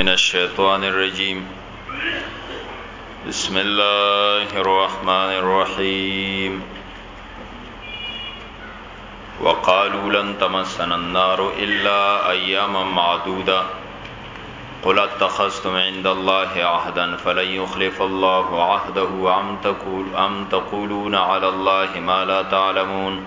من الشیطان الرجیم بسم الله الرحمن الرحیم وقالوا لن تمسنا النار الا اياما معدودا قل اتخذتم عند الله عهدا فلن يخلف الله عهده ام تقول ام تقولون على الله ما لا تعلمون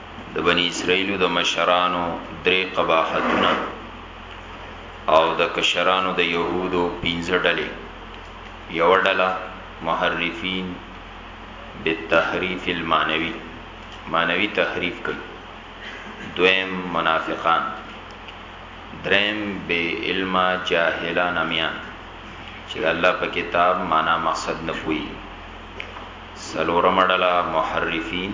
د بنی اسرائیلو د مشرانو درې قباحتونه او د کشرانو د يهودو پنځه ډلې یو ډله محرفین بالتحریف المانوی مانوی تحریف کوي دویم منافقان دریم بے علم جاهلان امیان چې الله په کتاب معنا مقصد نه پوي سلورم ډله محرفین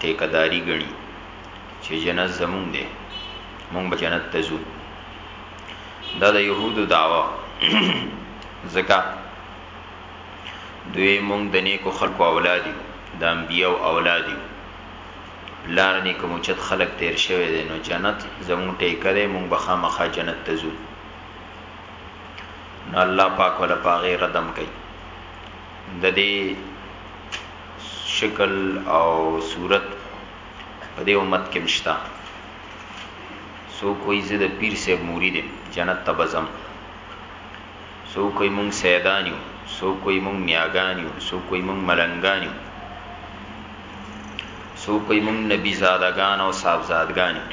ټیکه داری ګڼي چې جنت زمونږ دی مونږ به جنت ته ځو دا د يهودو دعوه زکه دوی مونږ د نیکو خلکو اولاد یو د انبیو اولاد یو لار نه کوم چت خلق تیر شوی دی نو جنت زمون ټیکه دی مونږ بخا مخا جنت ته ځو نو الله پاک ولا پاغه ردم کوي ددې شکل او صورت په دې امت کې مشتا سو کوئی زه د پیر صاحب مرید یم جنت ته بزم سو کوئی مونږ سیدانیو سو کوئی مونږ نیاګانیو سو کوئی مونږ ملنګانیو سو کوئی مونږ نبی زادگان او صاحبزادگانیو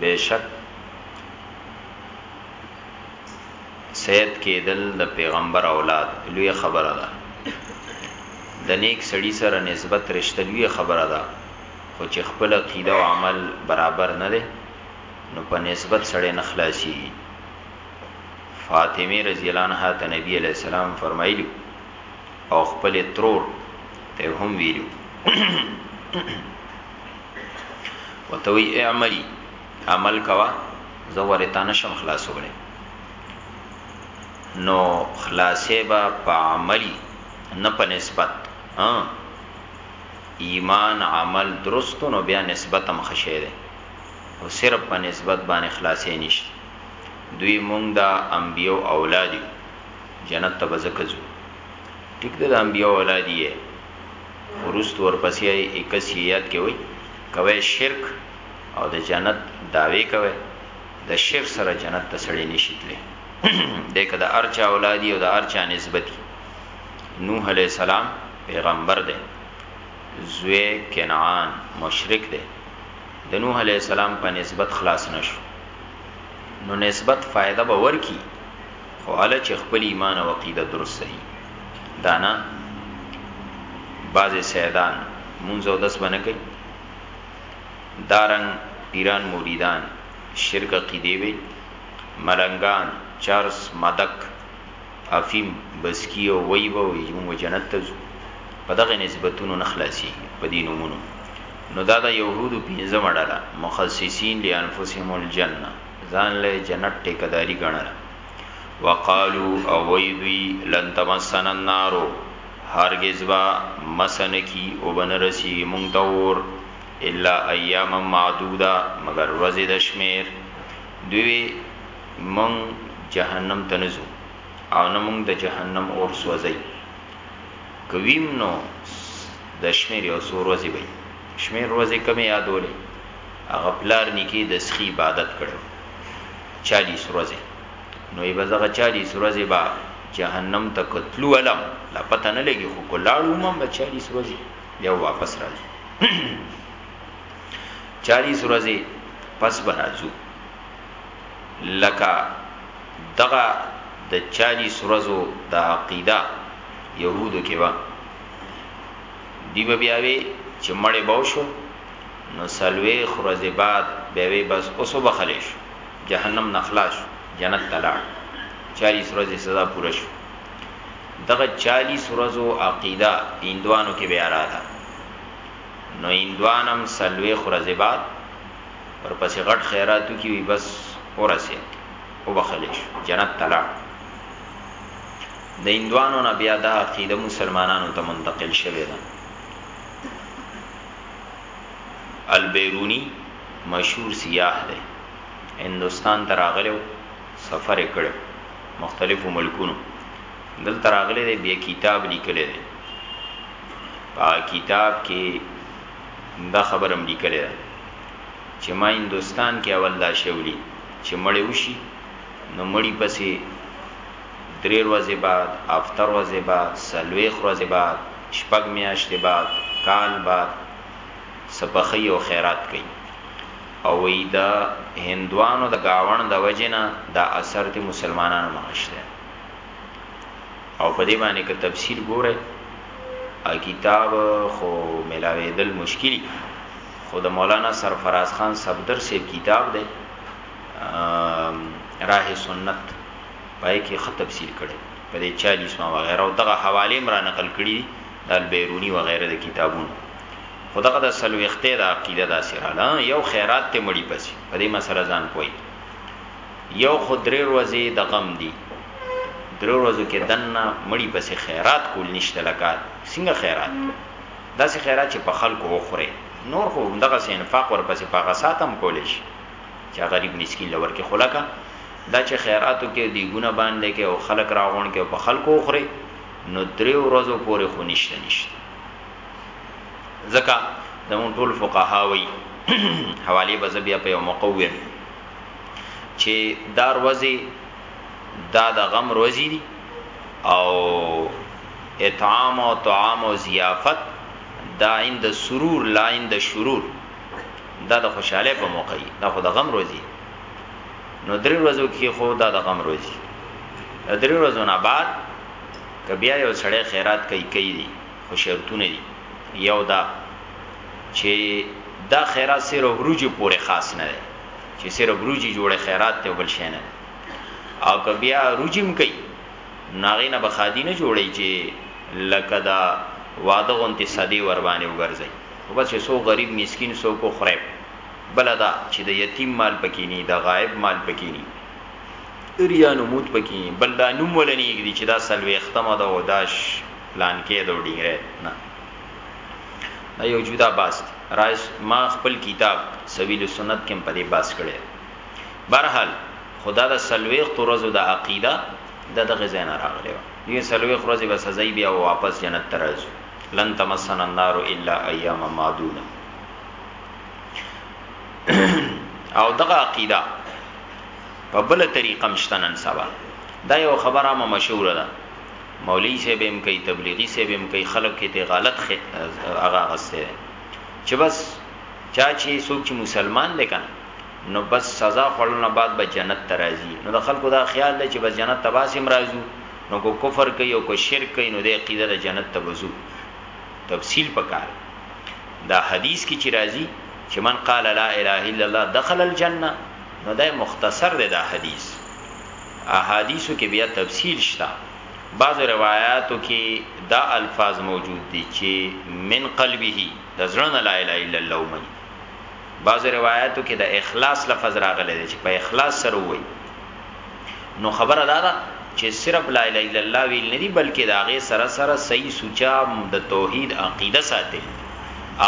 بهشک سید کېدل د پیغمبر اولاد لوی خبره ده د نیک سړی سره نسبت رشتہ لوی خبره ده خو چې خپل عقیده او عمل برابر نه ده نو په نسبت سره نه خلاصي فاطمه رضی الله عنها ته نبی علی السلام فرمایلی او خپل ترور ته هم ویلو وتوی اعملی عمل کوا زه ورې تا نشم خلاصولی نو خلاصې با په عملی نه په نسبت ایمان عمل درست نو بیا نسبت هم خشه ده او صرف په نسبت باندې خلاصې نشته دوی مونږ د انبیو اولاد یو جنت ته بزکزو ټیک ده د انبیو اولاد یې خروست ورپسې 81 یاد کې وای کوي شرک او د جنت داوی کوي د شرک سره جنت ته سړی نشیتلی دغه د ارچا اولادی او د ارچا نسبت نوح علی السلام پیغمبر دی زوی کنعان مشرک دی د نوح علی السلام په نسبت خلاص نشو نو نسبت فائدہ به ورکی خو ال چې خپل ایمان او عقیده درست وي دانا بعض سیدان مونږ او دس بنه کوي دارنګ پیران مریدان شرک عقیدې وې ملنګان چرس مدک افیم بسکی او وی به وی موږ جنت ته ځو په دغه نسبتونو نه خلاصي په دې نمونه نو دا د يهودو پنځه مړه مخصصين لانفسهم الجنه ځان له جنت ټیکداري ګڼله وقالو او وی دوی لن تمسن النار هرگز با مسن کی او بن رسی مونږ ته اور الا ایام معدوده مگر ورځې د شمیر دوی مونږ جهنم ته نزو او نه مونږ د جهنم اور سوځي کویم نو د شمیر یو سور ورځې وي شمیر ورځې کمه یادولې هغه پلار نکی د سخی عبادت کړو چالیس ورځې نو ای بزغه چالیس ورځې با جهنم ته کتلو علم لا پته نه لګي خو کولاړو مم به چالیس ورځې بیا واپس راځي چالیس ورځې پس به راځو لکه دغه د چالیس ورځو د عقیده یهودو کې و دی به بیاوی چې مړې باو شو نو څلوېښت ورځې بعد بیا وې بس اوس وبخښل شو جهنم نه خلاص شو جنت ته لاړ چالیس ورځې سزا پوره شو دغه چالیس ورځو عقیده هندوانو کې بیا رااله نو هندوانم څلوېښت ورځې بعد ورپسې غټ خیراتو کې وي بس ورسېد وبخښل شو جنت ته لاړ د هندوانو نه بیا دا عقیده مسلمانانو ته منتقل شوې ده البیروني مشهور سیاح دی هندوستان ته راغلی و سفر یې کړی مختلفو ملکونو دلته راغلی دی بیا کتاب لیکلی دی په کتاب کې دا خبره هم لیکلې ده چې ما هندستان کې اول دا شی ولید چې مړی وشي نو مړی پسې درې ورځې بعد، هفته ورځې بعد، څلوېښت ورځې بعد، شپږ میاشتې بعد، کال بعد څه بخښي او خیرات کوي او وایي د هندوانو د ګاوڼ د وجې نه دا اثر دې مسلمانانو مخه شته او په دې باندې که تفصیل ګوره ا کتاب خو ملاویدل مشکلی خو د مولانا سرفراز خان صفدر سیب کتاب دی راه سنت پای کې خط تفصیل کړي په دې 40 ما وغیرہ او دغه حواله امر نقل کړي دي د البیرونی وغیرہ د کتابونو خدغه د سلوخته د عقیده د سراله یو خیرات ته مړی پسی په دې مسله ځان پوي یو خدري روزي د غم دي درو ورځو کې دنه مړی پسې خیرات کول نشته لکه څنګه خیرات داسې خیرات چې په خلکو وخوري نور خو دغه سه انفاق ورپسې په غساتم کولې شي چې غریب مسكين لور کې خلکه دا چې خیرات وکړې او دیګونه باندې کړې او خلک راغونډ کړې او په خلکو وخورې نو درې ورځو پورې خو نشته نشته ځکه زمون ټول فقها وی حوالی به زه بیا په یو موقع ویم چې دا ورځې دا د غم ورځې دي او اطعام او طعام او ضیافت دا عند سرور لا عند شرور دا د خوشاله په موقع دا خو د غم ورځې نو درې ورځو کې خو دا د غم روزي درې ورځو نه بعد که بیا یو سړی خیرات کوي کوي دي خو شرطونه دي یو دا چې دا خیرات سره وروجي پورې خاص نه دی چې سره وروجي جوړه خیرات ته بل شي نه او که بیا روجم کوي ناغې نه بخادي نه جوړي چې لکه دا واده غونتی صدی ور باندې وګرځي او بس یو سو غریب مسکین سو کو خریب بله دا چی د یتیم مال پکی نی د غایب مال پکی نی ریا نمود پکی نی بل دا نوم وله نه ایږدی چی دا څلویښتمه ده او دا پلانکی ده او ډینګری ده نه دا یو جدا باس دی رایس ما خپل کتاب سویل السنت کم پدی باس کړی برحال خدا دا څلویښت ورځو د عقیده د دغه ځای نه راغلی و یو څلویښت ورځې به سزای بیا واپس جنت ته راځو لن تمسنا النار الا ایاما معدوده او دغه عقیده په بل طریقه مشتنن سبا دا یو خبره ما مشهور ده مولوی سے بهم کوي تبلیغی سے بهم کوي خلک کې ته غلط هغه غسته چې بس چا چې څوک چې مسلمان دی کنه نو بس سزا خورلنه بعد به جنت ترازی نو د خلکو دا خیال دی چې بس جنت تباسم راځو نو کو کفر کوي او کو شرک کوي نو د عقیده د جنت ته وځو تفصیل پکار دا حدیث کې چې راځي چې من قال لا اله الا الله دخل الجنه نو دا مختصر دی دا حدیث احادیثو کې بیا تفصیل شته بعض روایتو کې دا الفاظ موجود دي چې من قلبه د زړه لا اله الا الله من بعض روایتو کې د اخلاص لفظ راغلی دی چې په اخلاص سره وایي نو خبره دا ده چې صرف لا اله الا الله ویل نه دي بلکې دا غي سره سره صحیح سوچا د توحید عقیده ساتل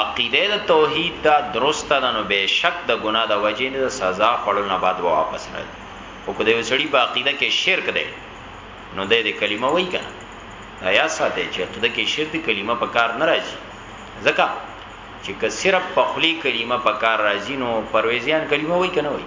عقیده د توحید دا درست ده نو به شک د ګناه د وجې نه سزا خړل نه بعد واپس راځي او کله یو سړی په عقیده کې شرک دی نو د دې کلمه وای کنه یا ساته چې عقیده کې شرک کلمه په کار نه راځي ځکه چې که صرف په خلی کلمه په کار راځي نو پرويزيان کلمه وای کنه وای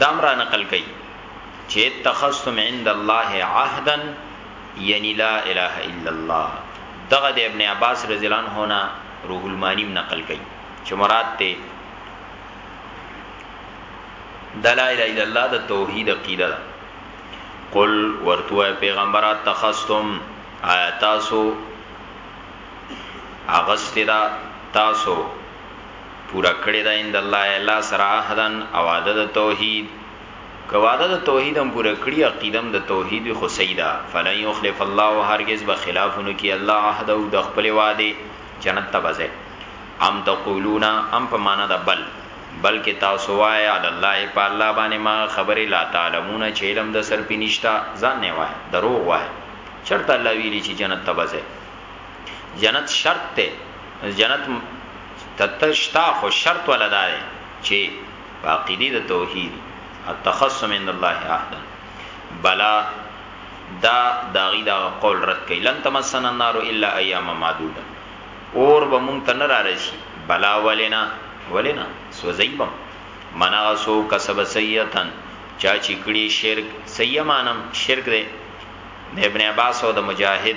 دا هم را نقل کوي چې اتخذتم عند الله عهدا یعنی لا اله الا الله دغه د ابن عباس رضی الله عنه نه روح المانی نقل کوي چې مراد ته د لا اله الا الله د توحید عقیده ده قل ورتوه پیغمبره تخصتم آیا تاسو اغستی دا تاسو پوره کړی ده عند الله الله سره عهدا او وعده د توحید که وعده د توحید هم پوره کړی عقیده هم د توحید خو سیدا فلن یخلف الله هرگز به خلافونو کی الله عهد او د خپل وعده جنت تبزه ام تقولون ام په معنا د بل بلکې تاسو وای علی الله په الله باندې ما خبره لا تعلمون چې علم د سر پینشتا ځان نه وای دروغ وای چرته الله ویلی چې جنت ته بځه جنت شرط ته جنت تتشتا خو شرط ولا دا دی چې عقیده د توحید التخصم عند الله احدا بلا دا داغي دا قول رد کړي لن تمسن النار الا ایام معدوده اور به مونږ ته نه را رسی بلا ولنا ولنا سوزیبم منا سو کسب سیئتن چا چې کړي شرک سیمانم شرک دی د ابن عباس او د مجاهد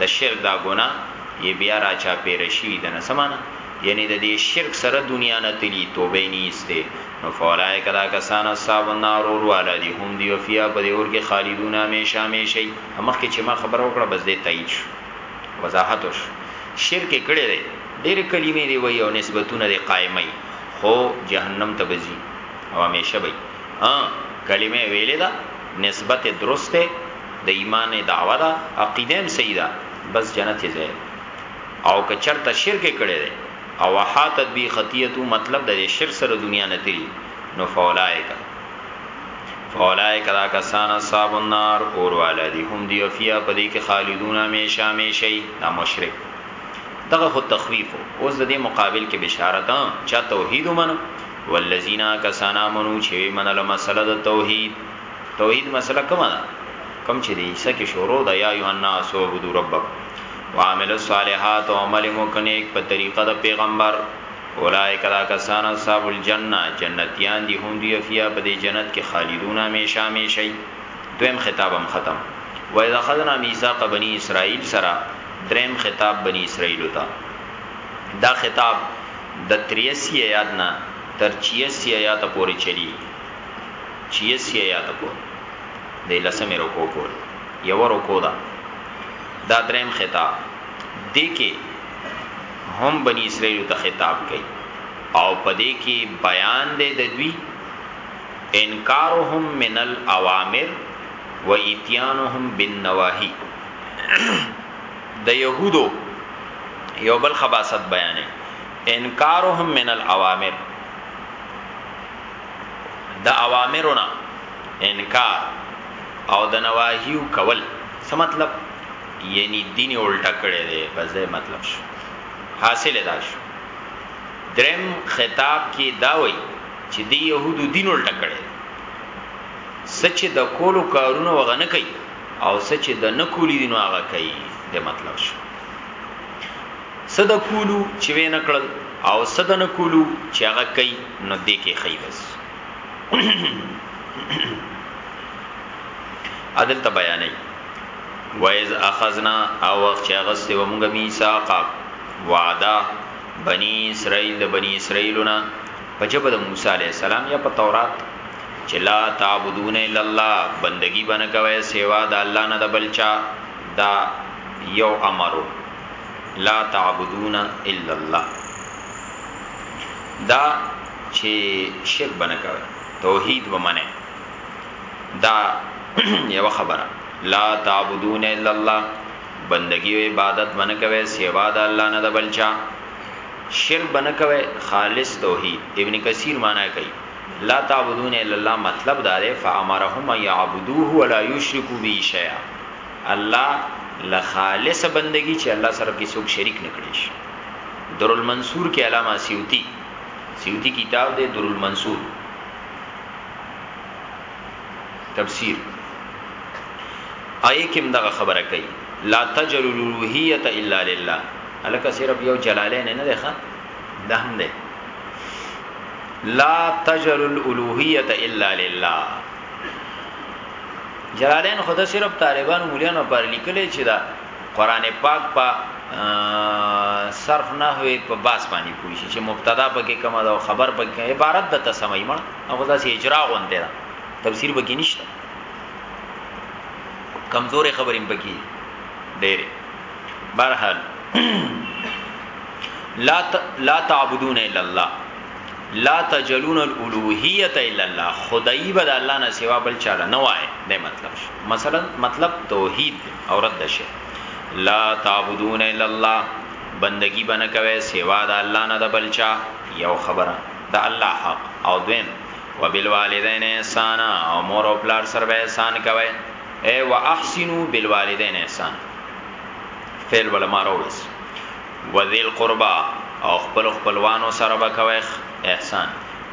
د شرک دا ګناه یې بیا را چاپېره شوي ده، نه څه معنی؟ یعنې د دې شرک سره دنیا نه تللي، توبه یې نه ایستې، نو فاولئک دا کسان اصحاب النار اور والا دي، هم دوی فیها په دې اور کې خالدون همیشه همیشه وي، ها مخکې چې ما خبره وکړه بس دی تایید شو، وضاحت وشو، شرک یې کړی دی، ډېرې کلمې دی وایي او نسبتونه دی قایموي، خو جهنم ته به ځي او همیشه به وي، ها کلمه یې ویلې ده، نسبت یې درست دی. د ایمان دعوه ده عقیده هم صحیح ده بس جنت یې ځای او که چرته شرک کړی دی او وحاتت بی خطیتو مطلب د شرک سره دنیا نه تیری نو فولائک فولائک دا کسان اصحاب النار اور والا دی هم دی افیا پدې کې خالدون همیشه همیشه دا مشرک دغه خو تخویف اوس د دې مقابل کې بشارت چا توحید ومنه والذین کسانا منو چې منل مسله د توحید توحید مسله کومه ده کم چې دی عیسی کې شروع ده یا ایو الناس عبدو ربک وعمل الصالحات او عمل مکنیک په طریقه د پیغمبر اولائک دا کسان اصحاب الجنه جنتیان دی هم دی فیا په دې جنت کې خالدون همیشه همیشه دویم خطابم ختم و اذا خذنا میثاق بنی اسرائیل سرا دریم خطاب بنی اسرائیل تا دا خطاب د 83 یاد نه تر 86 یاد پورې چلی چی یس یې یاد کړو د لسمې رکوع پورې یو رکوع ده دا دریم خطاب دې کې هم بنی اسرائیل ته خطاب کوي او پدې کې بیان دې د دوی انکارهم من الاوامر و اتیانهم بالنواهی د يهودو یو بل خباست بیانې انکارهم من الاوامر د اوامرونه انکار او د نواهیو کول څه مطلب یعنی دین الټا کړی دی بس دا مطلب شو حاصل دا شو درم خطاب کې دا وای چې دی يهودو دین الټا کړی سچ د کولو کارونه وغنه کوي او سچ د نکولی دین هغه کوي د مطلب شو څه د کولو چې وې نه کړل او څه د نه کولو چې هغه کوي نو دې کې خی بس عدل ته بیانې وایز اخذنا او وخت چې غسته و مونږه میثاق وعده بنی اسرائیل د بنی اسرائیلونه په جبه د موسی علی السلام یا په تورات چې لا تعبدون الا الله بندگی بنه کوي سیوا د الله نه د بلچا دا یو امرو لا تعبدون الا الله دا چې شرک بنه کوي توحید ومنه دا یو خبره لا تعبدون الا الله بندگی او عبادت بنه کوي سیوا د الله نه د بلچا شرک بنه کوي خالص توحید ابن کثیر معنی کوي لا تعبدون الا الله مطلب دا دی فامرهم يعبدوه ولا يشركوا به شيئا الله له خالص بندگی چې الله سره کې څوک شریک نکړي شي درالمنصور کې علامه سیوطی سیوطی کتاب دی درالمنصور تفسیر آیه کې دغه خبره کوي لا تجل الوهیت الا لله الکه صرف یو جلالین نه ده ده هم ده لا تجل الوهیت الا لله جلالین خود صرف طالبانو مليانو پر لیکلې چې دا قران پاک په پا صرف نه وي په باس باندې پوي شي چې مبتدا پکې کما دا خبر پکې عبارت د تسمې مړ هغه داسې اجرا غونډه ده تفسیر پکې نشته کمزورې خبرې پکې ډېرې بهرحال لا لا تعبدون الا الله لا تجلون الالوهیت الا الله خدای بد الله نه سوا بل چاله نه وای د مطلب شو. مثلا مطلب توحید او رد شي لا تعبدون الا الله بندگی بنه کوي سوا د الله نه د بل چا یو خبره د الله حق او دویم وبالوالدین احسان او مور او پلار سره به احسان کوي اے واحسنوا بالوالدین احسان فعل ولا ما روز وذی القربی او خپلو خپلوانو سره به کوی احسان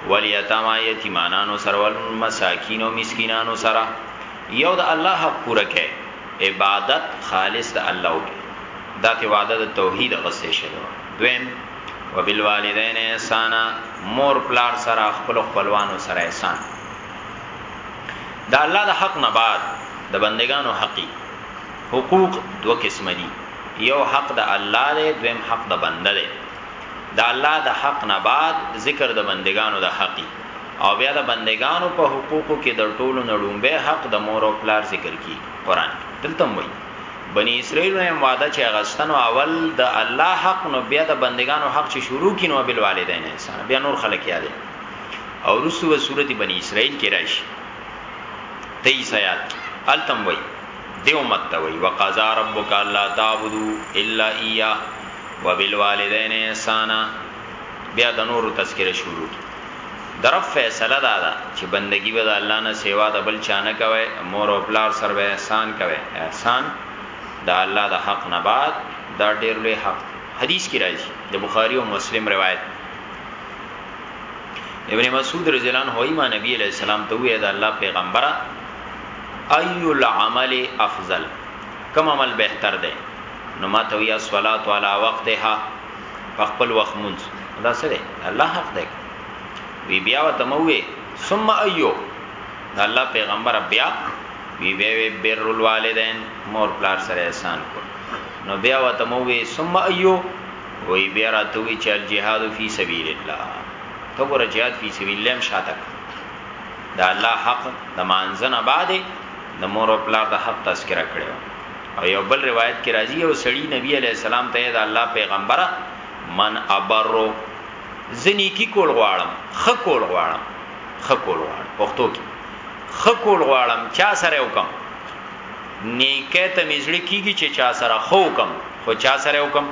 والیتامی یتیمانانو سره والمساکین او مسکینانو سره یو د الله حق پوره کئ عبادت خالص د الله وکئ دا ته وعده د توحید غسه شوی دویم وبالوالدین احسانا مور پلار سره خپل خپلوانو سره احسان دا الله د حق نه بعد د بندگانو حقی حقوق دوه قسمه دي یو حق د الله دی دویم حق د بنده دی د الله د حق نه بعد ذکر د بندگانو د حقی او بیا د بندگانو په حقوقو کې د ټولو نړومبه حق د مور او پلار ذکر کی قران دلته وایي بنی اسرائیل نه وعده چې غستنو اول د الله حق نو بیا د بندگانو حق چې شروع کینو بل والدین انسان بیا نور خلک یاد او رسو سورته بنی اسرائیل کې راشي 23 آیات التم وایي دی امت ته وی وقضا ربک الله تعبدو الا اياه وبالوالدين احسانا بیا د نور تذکره شروع کی درف فیصله دا ده چې بندگی به الله نه سیوا د بل چانه کوي مور او پلار سره به احسان کوي احسان دا الله د حق نه بعد دا ډیر لوی حق حدیث کی راځي د بخاری او مسلم روایت ابن مسعود رضی الله عنه ایمان نبی علیہ السلام ته وی دا الله پیغمبره ای العمل افضل کوم عمل بهتر دی نو ما ته ویا صلات علی وقتها په خپل وخت مونږ دا سره الله حق دی وی بیا وته موې ثم ایو دا الله پیغمبر بیا وی بیا وی بر الوالدین مور پلار سره احسان کو نو بیا وته موې ثم ایو وی بیا راتوي چې الجهاد فی سبیل الله تو ګور جهاد فی سبیل الله هم شاته د الله حق د مانځنه بعد د مور او پلار د حق تذکرہ کړو او یو بل روایت کې راځي او سړی نبی علی السلام ته د الله پیغمبره من ابرو زنی کی کول غواړم خکول غواړم خکول غواړم پښتو کې خکول غواړم چا سره وکم نیکه ته مزړی کیږي چې چا سره خو وکم خو چا سره وکم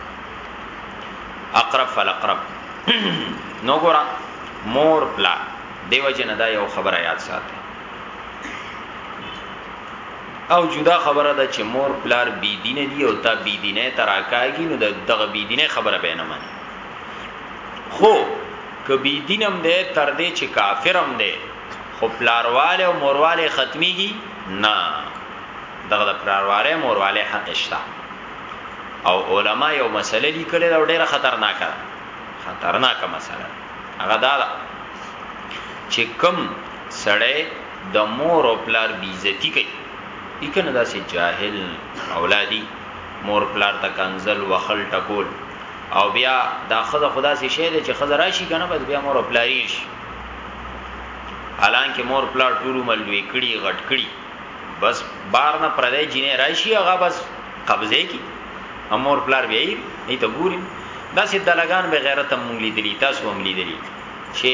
اقرب فلقرب نو ګورا مور پلا دیو جن دا یو خبره یاد ساتي او جدا خبره ده چې مور پلار بی دین دی او تا بی دینه تراکایږي نو دغه بی دینه خبره به نه مانی خو که بی دینم ده تر دې چې کافرم ده خو پلارواله او مورواله ختميږي نه دغه د پلارواله مورواله حق شته او علما یو مسله لیکلې دا ډیره خطرناکه خطرناکه مسله هغه دا ده چې کم سړی د مور او پلار بیزتی کوي یکنه دا سي جاهل اولادي مور پلار ته کنزل وخل ټکول او بیا دا خزه خدا سي شه چې خزه راشي کنه بس بیا مور او پلاریش حالانکه مور پلار ټول ملوي کړي غټ کړي بس بار نه پردې جینې راشي هغه بس قبضه کی امور پلار بیا یې ته ګوري دا سې دلګان به غیرت هم لیدلی تاسو هم لیدلی چې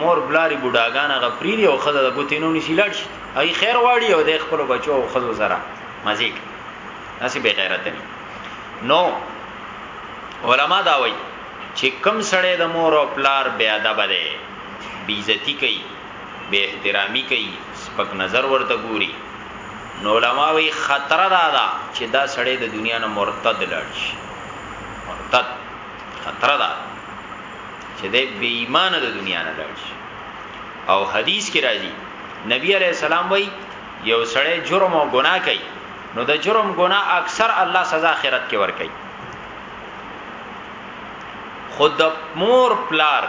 مور بلاری بډاګان هغه پریری او خزه د ګوتینو نشي لاړ شي هغه خیر واړي او د خپل بچو او خزو سره مزیک اسی به غیرت نه نو علما دا وایي چې کم سړی د مور او پلار بیا ادب دی بیزتی کوي بی احترامی کوي سپک نظر ورته ګوري نو علماء وایي خطره داده چی دا سړی د دنیا نه مرتد لاړ شي مرتد خطره ده چی دی بی ایمان د دنیا نه لاړ شي او حدیث کې راځي نبی علی السلام وایي یو سړی جرم او ګناه کوي نو د جرم ګناه اکثر الله سزا آخرت کې ور کوي خو د مور پلار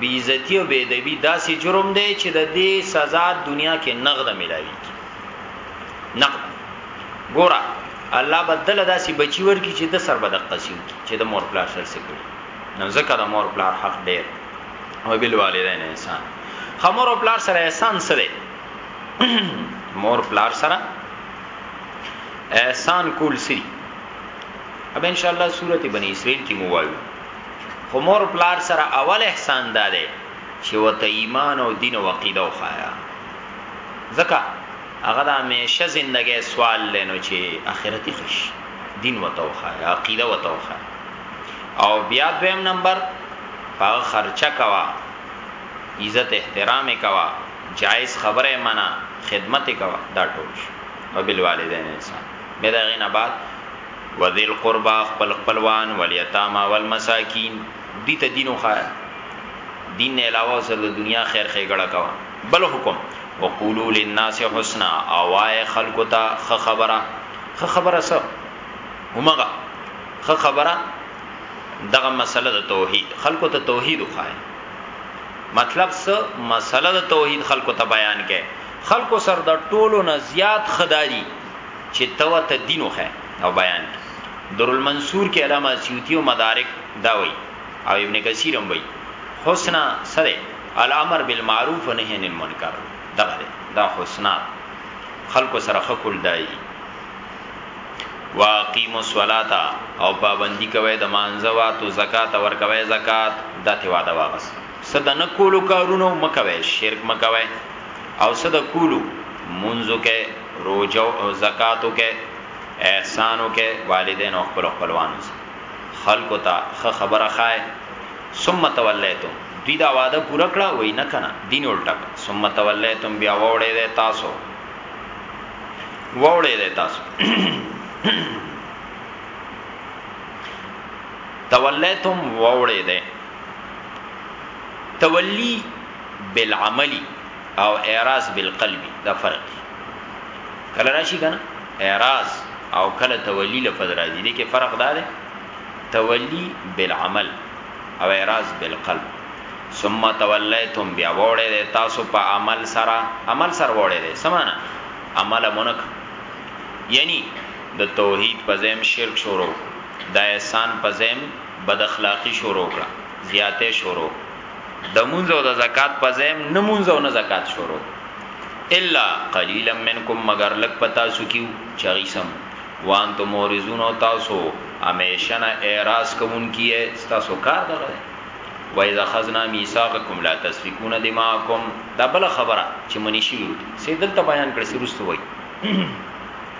بی عزتی او بی ادبی داسې جرم دی چې د دې سزا دنیا کې نقد ملاويږي نقد ګوره الله بدل داسې بچی ورکی چې د سر بدق قسیو کی چې د مور پلار سره سګړي نو ځکه د مور پلار حق ډیر او بل والدین احسان خمر او پلار سره احسان سره مور پلار سره احسان کول سری اب ان شاء الله سورته بنی اسرائیل کې مو وایو خو مور پلار سره اول احسان داله چې وته ایمان او دین او عقیده وخایا ځکه هغه د همیشه ژوندۍ سوال لینو چې اخرتي خوش دین وته وخایا عقیده وته وخایا او بیا دویم نمبر هغه خرچه کوا عزت احترام کوا جایز خبره منا خدمت کوا دا ټول او بالوالدین انسان بیا د هغې نه بعد وذی القربا خپل خپلوان والیتاما والمساکین دی ته دین وخایه دین نه علاوه سره د دنیا خیر خېګړه کوا بل حکم وقولو للناس حسنا اوای خلق ته خ خبره خ خبره سو همغه خ خبره دغه مسله د توحید خلق ته توحید وخایه مطلب څه مسله د توحید خلکو ته بیان کړي خلکو سر د ټولو نه زیات خداري چې تو ته دینو خه او بیان درالمنصور کې علامه سیوطی او مدارک دا وی او ابن کثیر هم وی حسنا سره الامر بالمعروف و نهی عن المنکر دا ده دا حسنا خلکو سره خپل دای واقیموا الصلاة او پابندی کوي د مانځه واتو زکات ور کوي زکات دته واده واغس څه د نه کولو کارونو مکوي شرک مکوي او څه د کولو منځو کې روزو او زکاتو کې احسانو کې والدین او خپل خپلوانو سره خلکو ته خه خبره خای ثم تولیتم دوی دا وعده پوره کړه وای نه کنه دین الټا ثم تولیتم بیا وړې ده تاسو وړې ده تاسو تولیتم وړې ده تولی بالعملی او اعراض بالقلبی دا فرق دی کله راشي کنه اعراض او کله تولی لفظ راځي دي کې فرق دا دی تولی بالعمل او اعراض بالقلب ثم تولیتم بیا وړه د تاسو په عمل سره عمل سره وړه د سمانا عمل مونک یعنی د توحید په زم شرک شروع د احسان په زم بد اخلاقی شروع کړه زیاته شروع د مونږ او د زکات په ځای نه مونږ او نه زکات شروع الا قليلا منکم مگر لک پتا سو کیو چغیسم وان تو مورزون او تاسو امیشن اعراض کوون کیه تاسو کار دغه و اذا خذنا ميثاقكم لا تسفكون دماءكم دا بل خبره چې منی شي سیدل ته بیان کړی سرستوي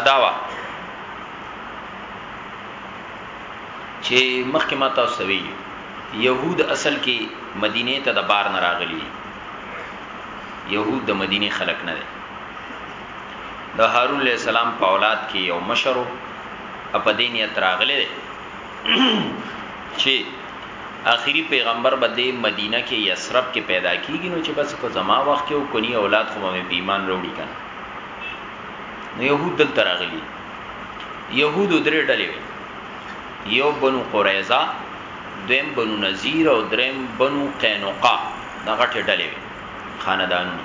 ادا وا چې مخکې ما تاسو ته ویلي يهود اصل کې مدینه ته د بار نه راغلي يهود د مدینه خلک نه دي د هارون علیہ السلام په اولاد کې یو مشرو په دین یې تراغله دي چې آخري پیغمبر بده مدینه کې یسرب کې پیدا کیږي نو چې بس په زما وخت کې او کني اولاد خو مې ایمان وروړي کنه نو يهود دلته راغلي يهود درې ډلې وي یو بنو قریظه دویم بنو نذیر او دریم بنو قینقا دا غټه ډلې وي خاندانونه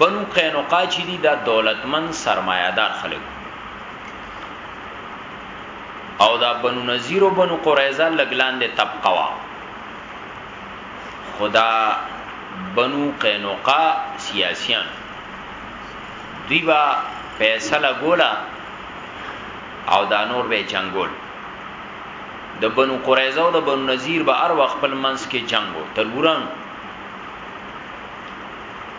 بنو قینقا چې دي دا دولتمن سرمایدار خلک او دا بنو نذیر او بنو قریظه لګلان دي طبقه وا خدا بنو قینقا سیاسيان دوی با فیصله ګولا او دا نور به جنگول د بنو قریظه او د بنو نذیر به ار وخت خپل منس کې جنگ وو تر وران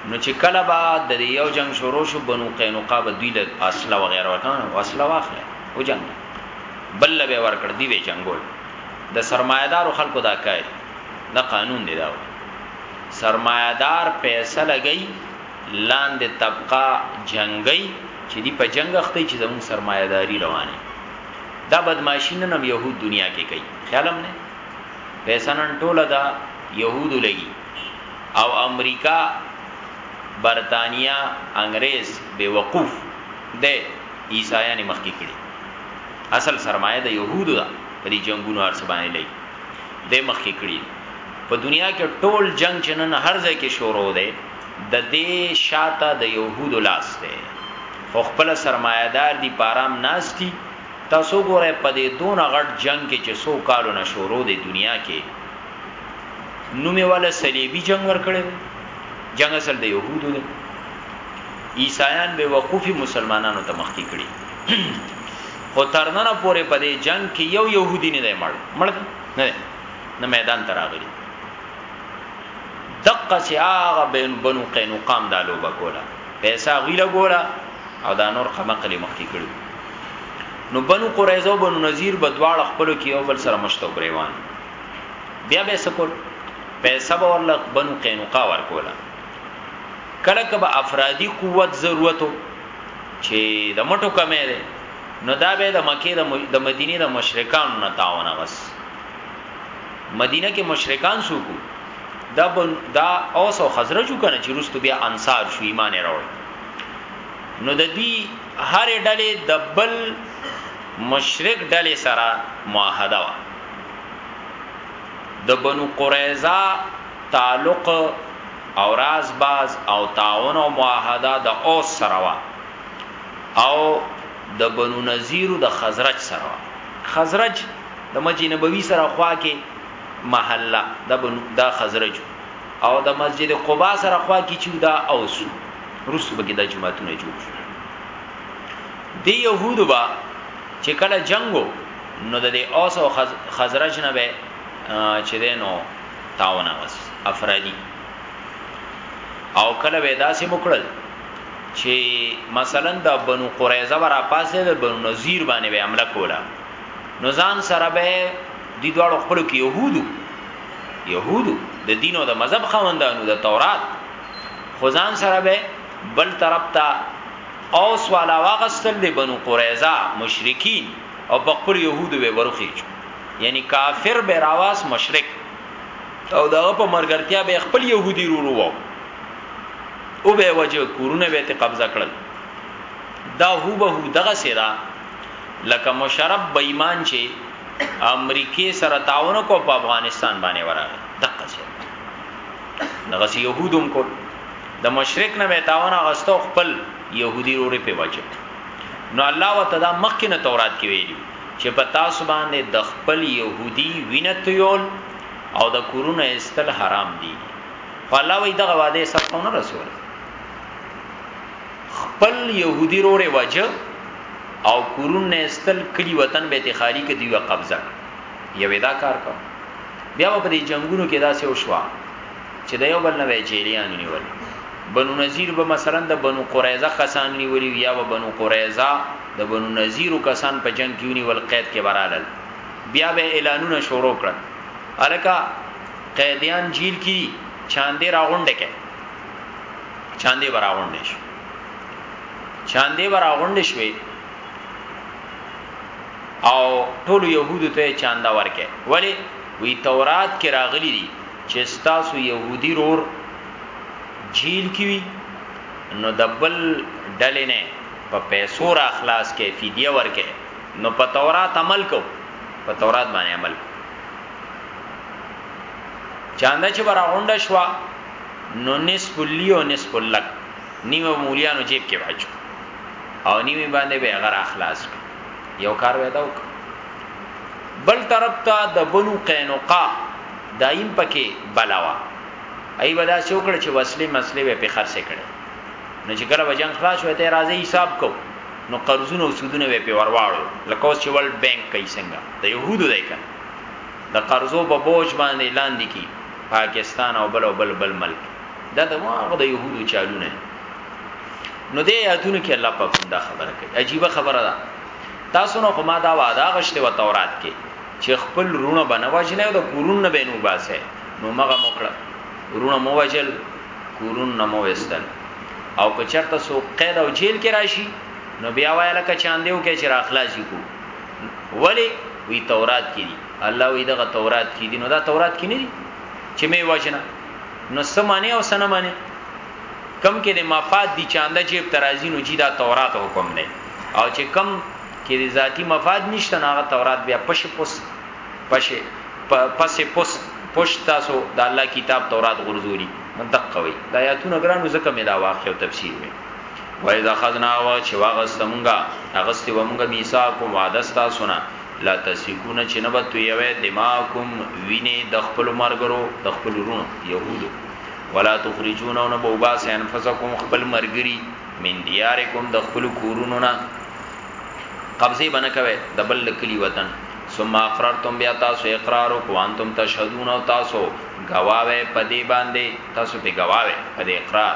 نو چې کله با د یو جنگ شروع شو بنو قینقاع به دوی له اصله وغیرہ وکړ او اصله واخله او جنگ بل به ور کړ دی به جنگول د سرمایدار خلکو دا کوي دا قانون دی دا سرمایدار پیسې لګي لاندې طبقه جنګي چې دی په جنگ اخته چې زموږ سرمایه داری روانه دا بدمعشی نن هم يهود دنیا کې کوي خیالم نه پیسنن ټوله دا يهود لګي او امریکا برتانیا انګريز بے وقوف ده عیسایان مخکې کړي اصل سرمایه د يهود ده په دې جنگونو ارس باندې لګي د مخکې کړي په دنیا کې ټول جنگ چنن هر ځای کې شروع ده ددې شاته د یهودو لاس دی خو خپل سرمایه دار دی پارام ناست دی تاسو ګوره په دې دون غټ جنگ کې چې سو کالو نه شروع دی دنیا کې نومې والا صلیبی جنگ ورکړی دی جنگ اصل د یهودو دی عیسایان به وقوفي مسلمانانو ته مخکې کړي خو ترننه پورې په دې جنگ کې یو يهودي نه دی مړ مړ نه نه میدان تراغلی دقه سي هغه بین بنو قینقام دا لوبه کوله پیسې غوی لګوله او دا نور قمقلی مخکې کړو نو بنو قریظه او بنو نذیر به دواړه خپل کې یو بل سره مشتو گریوان بیا به سکول پیسې به ورل بنو قینقا ورکوله کله کبه افرادی قوت ضرورتو چې د مټو کمې ده نو دا به د مکه د مدینه د مشرکان نه تاونه وس مدینه کې مشرکان سوکو دا بن دا اوس او خزرجو کنه چې روستو بیا انصار شو ایمان راوړ نو د دې هر ډلې د بل مشرک ډلې سره معاهده وا د بنو قریظه تعلق او راز باز او تعاون او معاهده د اوس سره وا او د بنو نذیر د خزرج سره وا خزرج د مسجد نبوي سره خوا کې محله د بنو د خزرج او د مسجد قباء سره خوا کې چې دا اوس روس به کې د جماعتونه جوړ شو دی يهودو با چې کله جنگو نو د اوس او خزرج نه به چې دینو تاونه وس افرادی او کله به داسې مکړل چې مثلا د بنو قریظه ورا پاسه د بنو نذیر باندې به عمله کوله نو ځان سره به دی دواړو خپل کې يهودو يهودو د دین او د مذهب خوندانو د تورات خدان سره به بل طرف ته اوس والا واغستل دی بنو قریظه مشرکین او په خپل يهودو به ورخیچ یعنی کافر به راواز مشرک او دغه په مرګرتیا به خپل يهودي رو رو او به وجه کورونه به ته قبضه کړل دا هو به دغه سره لکه مشرف بې ایمان چي امریکې سره تعاون وکړو په افغانستان باندې وراغی دقه څه دغه سی يهودم کو د مشرک نه به تعاون غستو خپل يهودي روري په واجب نو الله وتعالى مخکې نه تورات کې ویلي چې په تاسو باندې د خپل يهودي وینت یول او د کورونه استل حرام دي فالله وی دغه واده سره نه رسول خپل يهودي رورې وجه او کورونه استل کلی وطن به تخالی کې دیو قبضه یوې دا کار کو بیا په دې جنگونو کې داسې وشوا چې د یو بل نه ویجیلیان نیول بنو نذیر به مثلا د بنو قریظه خسان نیولې یا و بنو قریظه د بنو نذیر کسان په جنگ کې نیول قید کې برالل بیا به اعلانونه شروع کړ الکه قیدیان جیل کې چاندې راغونډه کې چاندې براغونډې شو چاندې براغونډې شوې او ټول يهودو ته چاندا ورکه ولی وی تورات کې راغلي دي چې ستاسو يهودي رور جیل کې وي نو دبل ډلې نه په پیسو را خلاص کې فدیه ورکه نو په تورات عمل کو په تورات باندې عمل کو چاندا چې برا غونډه شو نو نصف لی او نصف لک نیمه مولیانو جیب کې واچو او نیمه باندې به غیر اخلاص یو کار ودا وک بل طرف ته د بنو قینقا دایم پکې بلاوا ای ودا شوکړه چې وسلې مسلې به په خرڅ کړي نو چې کله وجنګ خلاص وې ته راځي حساب کو نو قرضونه او سودونه به په ورواړو لکه اوس چې ول بانک کوي څنګه د يهودو دی کنه د قرضو په بوج باندې لاندې کی پاکستان او بل او بل بل ملک دا د واغ د يهودو چالونه نو دې آیاتونو کې الله پاک دا خبره کوي عجیب خبره ده تاسو نو خما دا وعده غشته و تورات کې چې خپل رونه بنواج نه د کورون نه بینو باسه نو مغه مکړه رونه مو وجل کورون نه مو وستل او که چرته سو قید او جیل کې راشي نو بیا وایله که چاندیو کې چې را اخلاصي کو ولی وی تورات کې دي الله وی دغه تورات کې دي نو دا تورات کې نه دي چې مې وژنه نو سمانه او سنه معنی کم کې د مفاد دي چاندا جیب ترازی نو جی دا تورات حکم نه او چې کم کې د ذاتی مفاد نشته نه هغه تورات بیا پش پوس پش پس پوس پوش تاسو د الله کتاب تورات غرزوري منطق کوي د آیاتونو ګرانو زکه مې دا واقع او تفسیر وي وای دا خزنا وا چې واغستمږه اغست و موږ میثاق کوم وعده تاسو نه لا تسفکون چې نه به تویوي دماکم ویني د خپل مرګرو د خپل رونو يهودو ولا تخرجون او نه به وباس انفسکم خپل مرګري من دیارکم د خپل کورونو نه قبضه بنه کوي د بل کلی وطن ثم اقررتم بیا تاسو اقرار او کوانتم تشهدون او تاسو گواوه پدی باندې تاسو په گواوه پدی اقرار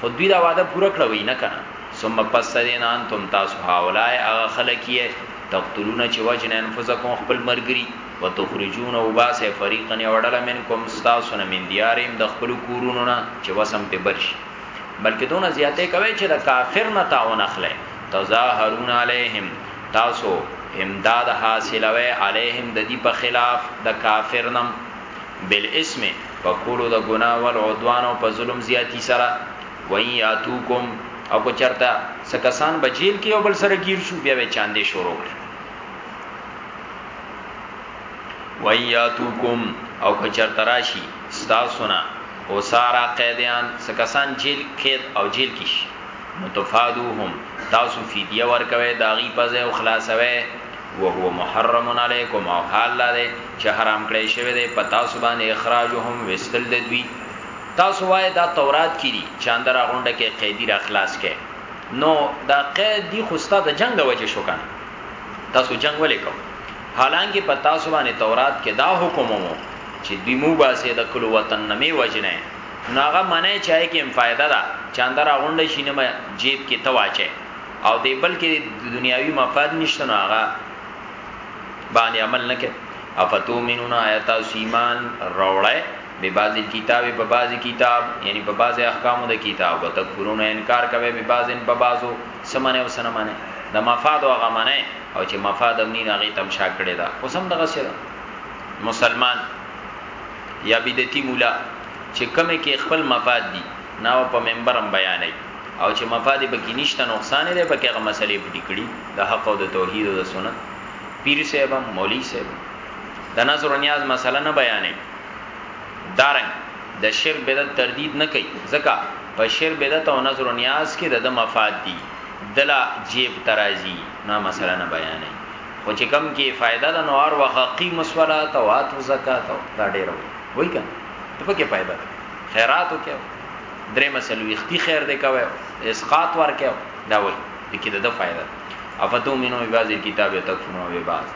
خو دوی دا وعده پوره کړه وی نه کنه ثم پس دین انتم تاسو هاولای هغه خلک یې تقتلون چې وجن انفسکم خپل مرګري وتخرجون وباس فریقا یوړل منکم تاسو نه من دیارهم د خپل کورونو نه چې وسم په برش بلکې دونه زیاته کوي چې د کافر نه تاون اخلي تظاهرون علیهم تاسو امداد حاصلوي علیهم د دې په خلاف د کافر نم بالاثم په کولو د ګناه والعدوان او په ظلم زیاتی سره وین یاتوکم او کو چرته سکسان بجیل کې او بل سره گیر شو بیا به چاندې شروع کړ وین یاتوکم او کو چرته راشي ستاسونا او سارا قیدیان سکسان جیل قید او جیل کې شي متفادوهم تاسو فدیه ورکوي داغي پزې او خلاصوي وهو محرم علیکم او حال لا ده چې حرام کړی شوی دی په تاسو باندې اخراجهم وستل د دوی تاسو وای دا تورات کې دي چې اندر غونډه کې قیدی را خلاص کړي نو دا قیدی خوستا د جنگ د وجه شو کنه تاسو جنگ ولې کو حالانکه په تاسو باندې تورات کې دا حکم وو چې دوی مو باسه د کلو وطن نمې وجنه ناغه منه چای کې هم فائدہ ده چې اندر غونډه شینه جیب کې تواچه او دی بل کې د دنیاوی مفاد نشته نو هغه باندې عمل نه کوي افتو منون آیات او ایمان راوړای به بعض کتاب په بعض کتاب یعنی په بعض احکامو د کتاب او تکفرون انکار کوي به بعض په بعضو سمنه او سنمنه د مفاد او غمنه او چې مفاد هم نه هغه تم شا کړی دا اوس هم دغه سره مسلمان یا بدعتي مولا چې کمه کې خپل مفاد دي ناو په منبرم بیانې او چې مفاد پکې نشته نقصان دی پکې هغه مسلې پټې کړي د حق او د توحید او د سنت پیر صاحب مولوی صاحب د نظر و نیاز مسله نه بیانې دارنګ د دا شرک بدعت تردید نه کوي ځکه په شر بدعت او نظر و نیاز کې د مفاد دي دلا جیب ترازی نه مسله نه بیانې خو چې کم کې فائدہ د نوار و حقی مسولات او ات زکات دا ډېر وي وای کنه ته پکې فائدہ خیراتو کې درې مسلو اختی خیر دی کوي اسقاط ورکه دا وای دکې د فائدہ افتو مينو بعض کتاب تکفرو به بعض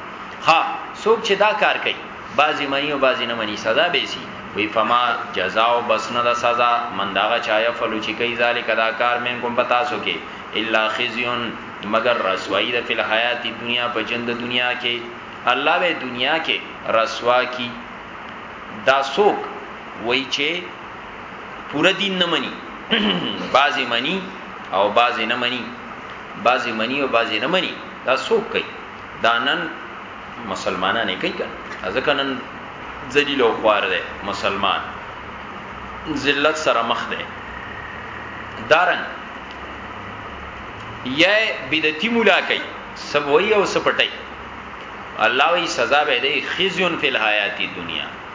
ها څوک چې دا کار کوي بعضی منی او بعضی نه منی سزا به سي وی فما جزاء بس نه د سزا من داغه چایا فلو چې کوي ذالک دا کار من کوم پتا سو کې الا خزيون مگر رسوایی د فل حیات دنیا په جند دنیا کې الله به دنیا کې رسوا کی دا سوک وای چې پورا دین نه مني بعضی مني او بعضی نه مني بعضی مني او بعضی نه مني دا څوک کوي دا نن مسلمانان یې کوي کنه ځکه نن ذلیل او خوار دی مسلمان ذلت سره مخ دی دارن یا بدعتي مولا کوي سب وای او سپټای الله وی سزا به دی خزیون فی الحیات دنیا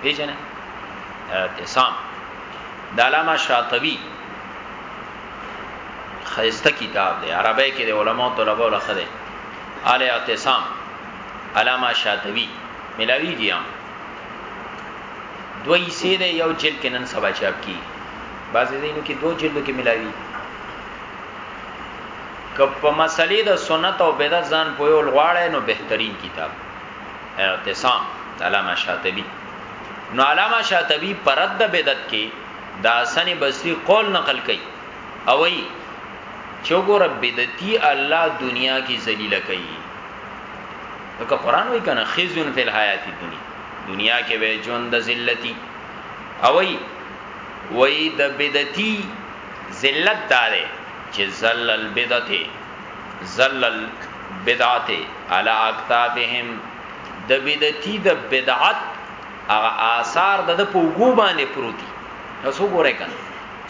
پیژنه اعتصام د علامه شاطبی خیسته کتاب دی عربی کې د علما او طلبه له خره آل اعتصام علامه شاطبی ملاوی دی هم دوی سې د یو جلد کې نن سبا چاپ کی بعضی دینو کې دوه جلد کې ملاوی کپ مسلې د سنت او بدعت ځان پویول غواړي نو بهترین کتاب اعتصام علامه شاطبی نو علامه شاطبی پرد د بدعت کې دا حسن بصری قول نقل کړي او ای چوغور بدعتي الله دنیا کې ذلیل کړي لکه قران وایي کنه خزن فی الحیات الدنیا دنیا کې به ژوند د ذلتی او ای وای د بدعتي ذلت دار چې زلل بدعت زلل بدعت علی اکتافهم د بدعتي د بدعت هغه آثار د په وګو باندې پروتي نو څو ګورې کنه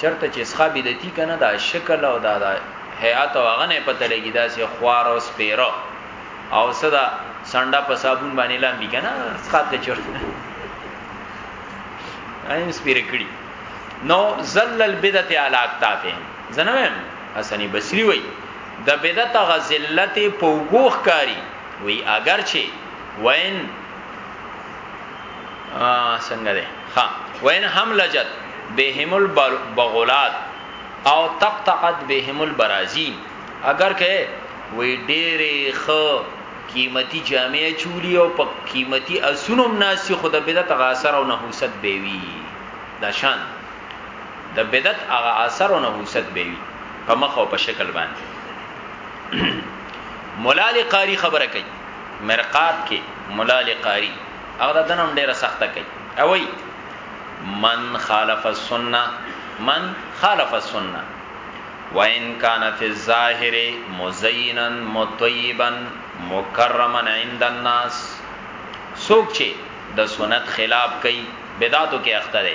چرته چې ښه بدعتي کنه دا شکل او دا د هيئت او هغه نه پته لګي دا سي خوار او سپیرو او صدا سنډا په صابون باندې لاندې کنه خاطه چرته ایم سپیر کړي نو زلل بدعت علاقتافهم زنه ویم حسن بصری وای د بدعت غزلت په وګوخ کاری وی اگر چه وین څنګه ده ها وین هم لجت بهم البغولات او تقطعت بهم البرازین اگر که وی ډېرې خو قیمتي جامع چولی او په قیمتي اسونم ناسی خود بدعت غاثر او نحوست بیوی دا شان د بدعت هغه اثر او نحوست به وي په مخ او په شکل باندې مولا علی قاری خبره کوي مرقات کې مولا علی قاری هغه د دنم ډیره سخته کوي او وی من خالف السنه من خالف السنه وان کان فی الظاهر مزینا مطیبا مکرما عند الناس سوک چې د سنت خلاف کوي بدعتو کې اخته دی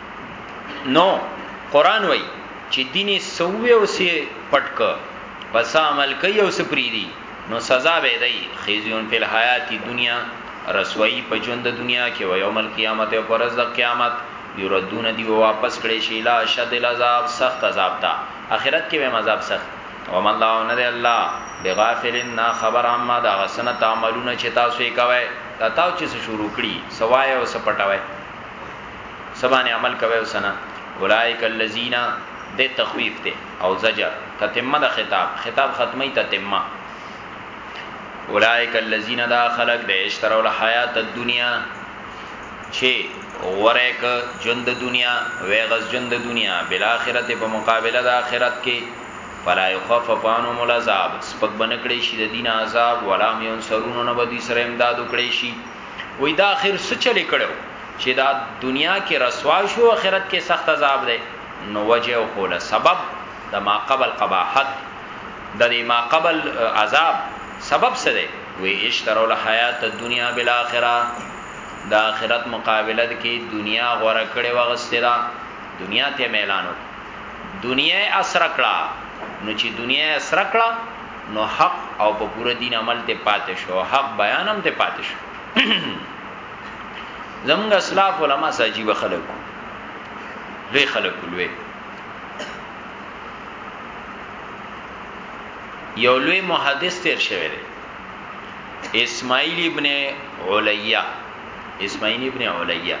نو قران وای چې دیني سوې او سي پټک پس عمل کوي او سپری دي نو سزا به دی خزیون په حیات دنیا رسوایی په ژوند د دنیا کې او یوم القیامت او پرز د قیامت یردون دی واپس کړي شي لا شد العذاب سخت عذاب تا اخرت کې به عذاب سخت وم الله ان دی الله بغافلن نا خبر عما دا غسنه تعملون چې تاسو یې کوي دا تاسو چې شروع کړي سوای او سپټوي سبانه عمل کوي وسنه اولائک الذین د تخویف ته او زجر تتمه د خطاب خطاب ختمی تتمه اولائک الذین دا خلق د اشتروا الحیات الدنیا چې ورک ژوند د دنیا ویغز ژوند د دنیا بل اخرت په مقابله د اخرت کې فلا يخفف عنهم العذاب سپک بنکړي شي د دین عذاب ولا هم ينصرون نه بدی سره امداد وکړي شي وای دا اخر څه چلی کړو چې دا دنیا کې رسوا شو آخرت کې سخت عذاب دی نو وجه او کوله سبب د ما قبل قباحت د دې ما قبل عذاب سبب څه دی وی اشتروا الحیات الدنیا بالاخره د آخرت مقابله کې دنیا غوړه کړي وغسته دا دنیا ته اعلانو دنیا اسره کړه نو چې دنیا اسره کړه نو حق او په پوره دین عمل ته پاتې شو حق بیان هم ته پاتې شو زمونږ اسلاف علما ساجيبه خلکو لوی خلکو لوی یو لوی محدث تیر شوی دی اسماعیل ابن علیہ اسماعیل ابن علیہ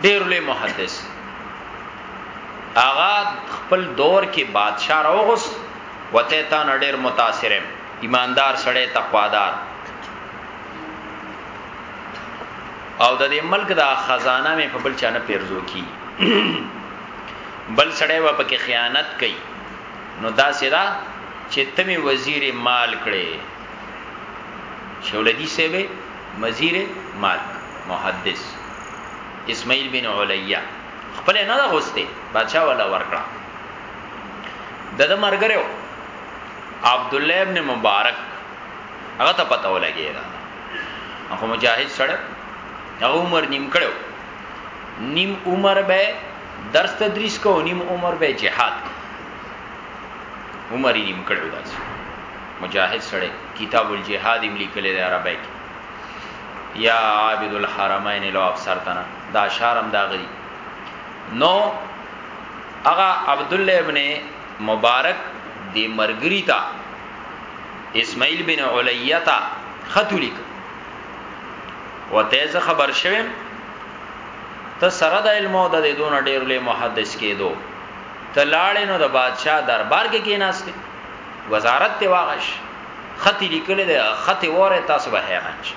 ډیر لوی محدث هغه خپل دور کې بادشاه راوغوس وته تا نړیر متاثرم ایماندار سړی تقوادار او د دې ملک دا خزانه مې په بل چانه پیرزو کی بل سړی و پکې خیانت کوي نو دا سره چې تمه وزیر مال کړي شولدی سیبه وزیر مال محدث اسماعیل بن علیہ خپل نه دا غوسته بادشاہ ولا ورکړه د د مرګرو عبد الله ابن مبارک هغه ته پته ولګی دا هغه مجاهد سره هغه عمر نیم کړو نیم عمر به درس تدریس کو نیم عمر به جهاد کو عمر یې نیم کړو داس مجاهد سره کتاب الجهاد املی کله عربی یا عابد الحرمین لو افسرتنا دا شارم دا غری نو اغا عبد الله ابن مبارک دی مرګری تا اسماعیل بن علیہ تا خط لیک وته زه خبر شوم ته سره د علم او د دون ډیر له محدث کېدو ته لاړې نو د بادشاہ دربار کې کېناستې وزارت ته واغش خط لیکل دی خط وره تاسو به حیران شئ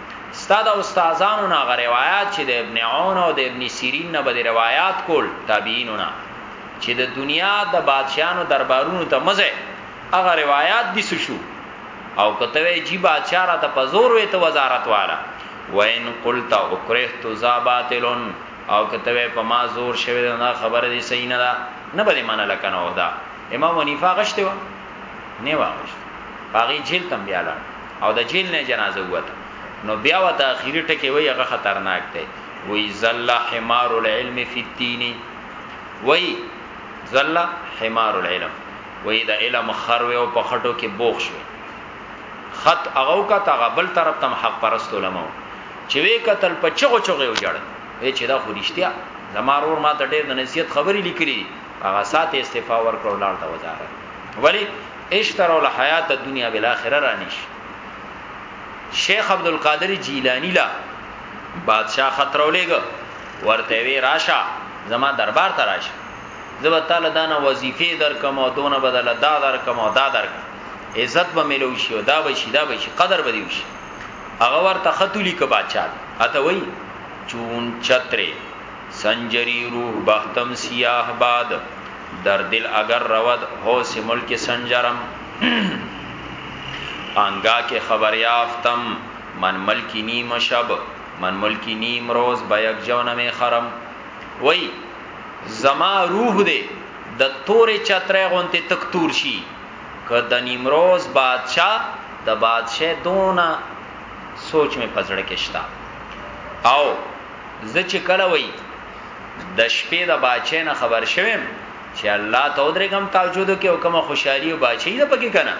استاد او استادانو نه غ روایت چې د ابن عون او د ابن سیرین نه به روایت کول تابعینو نه چې د دنیا د بادشاہانو دربارونو ته مزه هغه روایت دي شو او کته جی بادشاہ را ته پزور وې ته وزارت والا وین قلت اکرهت ذا باطلن او کته په ما زور شوی نه خبره دي صحیح نه ده نه به منه لکنه ودا امام حنیفه غشته نه واغشت باغی جیل تم بیا لاړ او د جیل نه جنازه وته نو بیا وته اخیری ټکی وی هغه خطرناک دی وی زل حمار العلم فی الدین وی زل حمار العلم وی د علم خر او په خټو کې بوخ شوی خط هغه کا تا بل طرف تم حق پرست علماء چې وی قتل په چغو چغو جوړ وی چې دا خو رښتیا زمارور ما ته ډېر د نصیحت خبرې لیکلې هغه سات استعفا ورکړو لاړ د وزارت ولی اشتروا الحیات الدنیا بالاخره رانیش شیخ عبد القادر جیلانی لا بادشاہ خطرولېګ ورته وی راشه زما دربار ته راشه زب تعالی دانه وظیفه در کوم او دونه بدل دا در کوم او دا در عزت به ملو شي او دا به شي دا به شي قدر به دی شي هغه ورته خطولی ک بادشاہ اته وی چون چتره سنجری روح بختم سیاه باد در دل اگر رود حوس ملک سنجرم آنگا که خبر یافتم من ملکی نیم شب من ملکی نیم روز به یک جون می خرم وای زما روح دې د تورې چتره غونته تک تور شي که د نیمروز بادشاه د بادشاه دونه سوچ می پزړه کې شتا او زه چې کله وای د شپې د باچې نه خبر شوم چې الله ته ودرېګم تاجود کې او کومه خوشحالي او باچې ده پکې کنه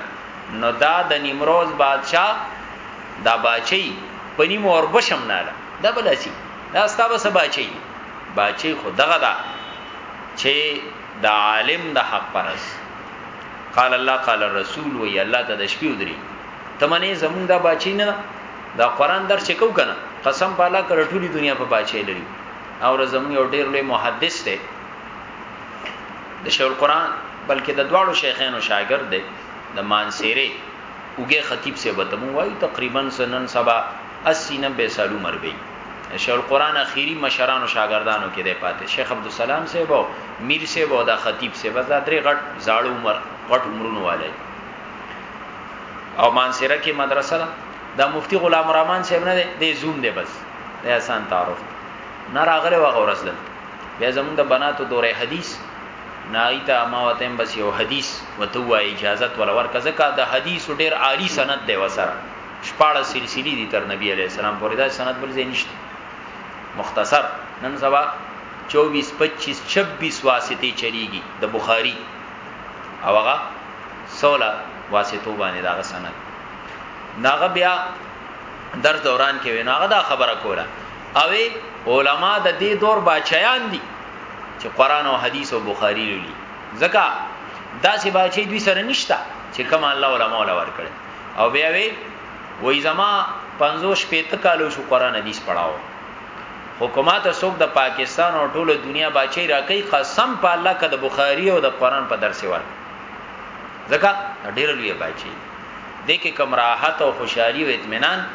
نو دا د نیمروز بادشاہ دا باچې پنی مور بشم نه ده دا بلاسي دا ستابه سبا چي باچې خو دغه دا چې د عالم د حق پرس قال الله قال الرسول وی الله ته د شپې ودري تمنه زمونږ د باچې نه دا قران در چې کو کنه قسم په الله کړه ټولي دنیا په بچی لري او زمون یو ډیر لوی محدث دی د شیخ القران بلکې د دواړو شیخانو شاګرد دی د مانسيري اوګه خطیب سے وته مو وایو تقریبا سنن سبا 80 90 سال عمر وی شیخ القران اخیری مشرانو شاګردانو کې دی پاتې شیخ عبد السلام سے وو میر سے وو دا خطیب سے وزا درې غټ زاړو عمر غټ عمرونو والے او مانسره کې مدرسه ده دا مفتی غلام الرحمن صاحب نه دی زوم دی بس د احسان تعارف نه راغله واغ ورځ دل بیا زمونږ د بناتو دوره حدیث نایتا ما وتم بس یو حدیث وته وای اجازه ول ورکه زکه د حدیث ډیر عالی سند دی وسره شپاړه سلسله دي تر نبی علی السلام پورې دا سند بل ځای نشته مختصر نن سبا 24 25 26 واسطه چلیږي د بخاری او هغه سوله واسطو باندې داغه سند ناغه بیا درس دوران کې وینو هغه دا خبره کوله اوی علما د دې دور بچیان دي چې قران او حدیث او بخاری لولي ځکه دا چې بچی دوی سره نشتا چې کوم الله علما ولا ور کړی او بیا وی وای زما 50 پیته کالو شو قران حدیث پڑھاو حکومت سوق د پاکستان او ټوله دنیا بچی راکې قسم په الله کده بخاری او د قران په درس ورک ځکه ډیر لوی بچی د کې کم راحت او خوشحالي او اطمینان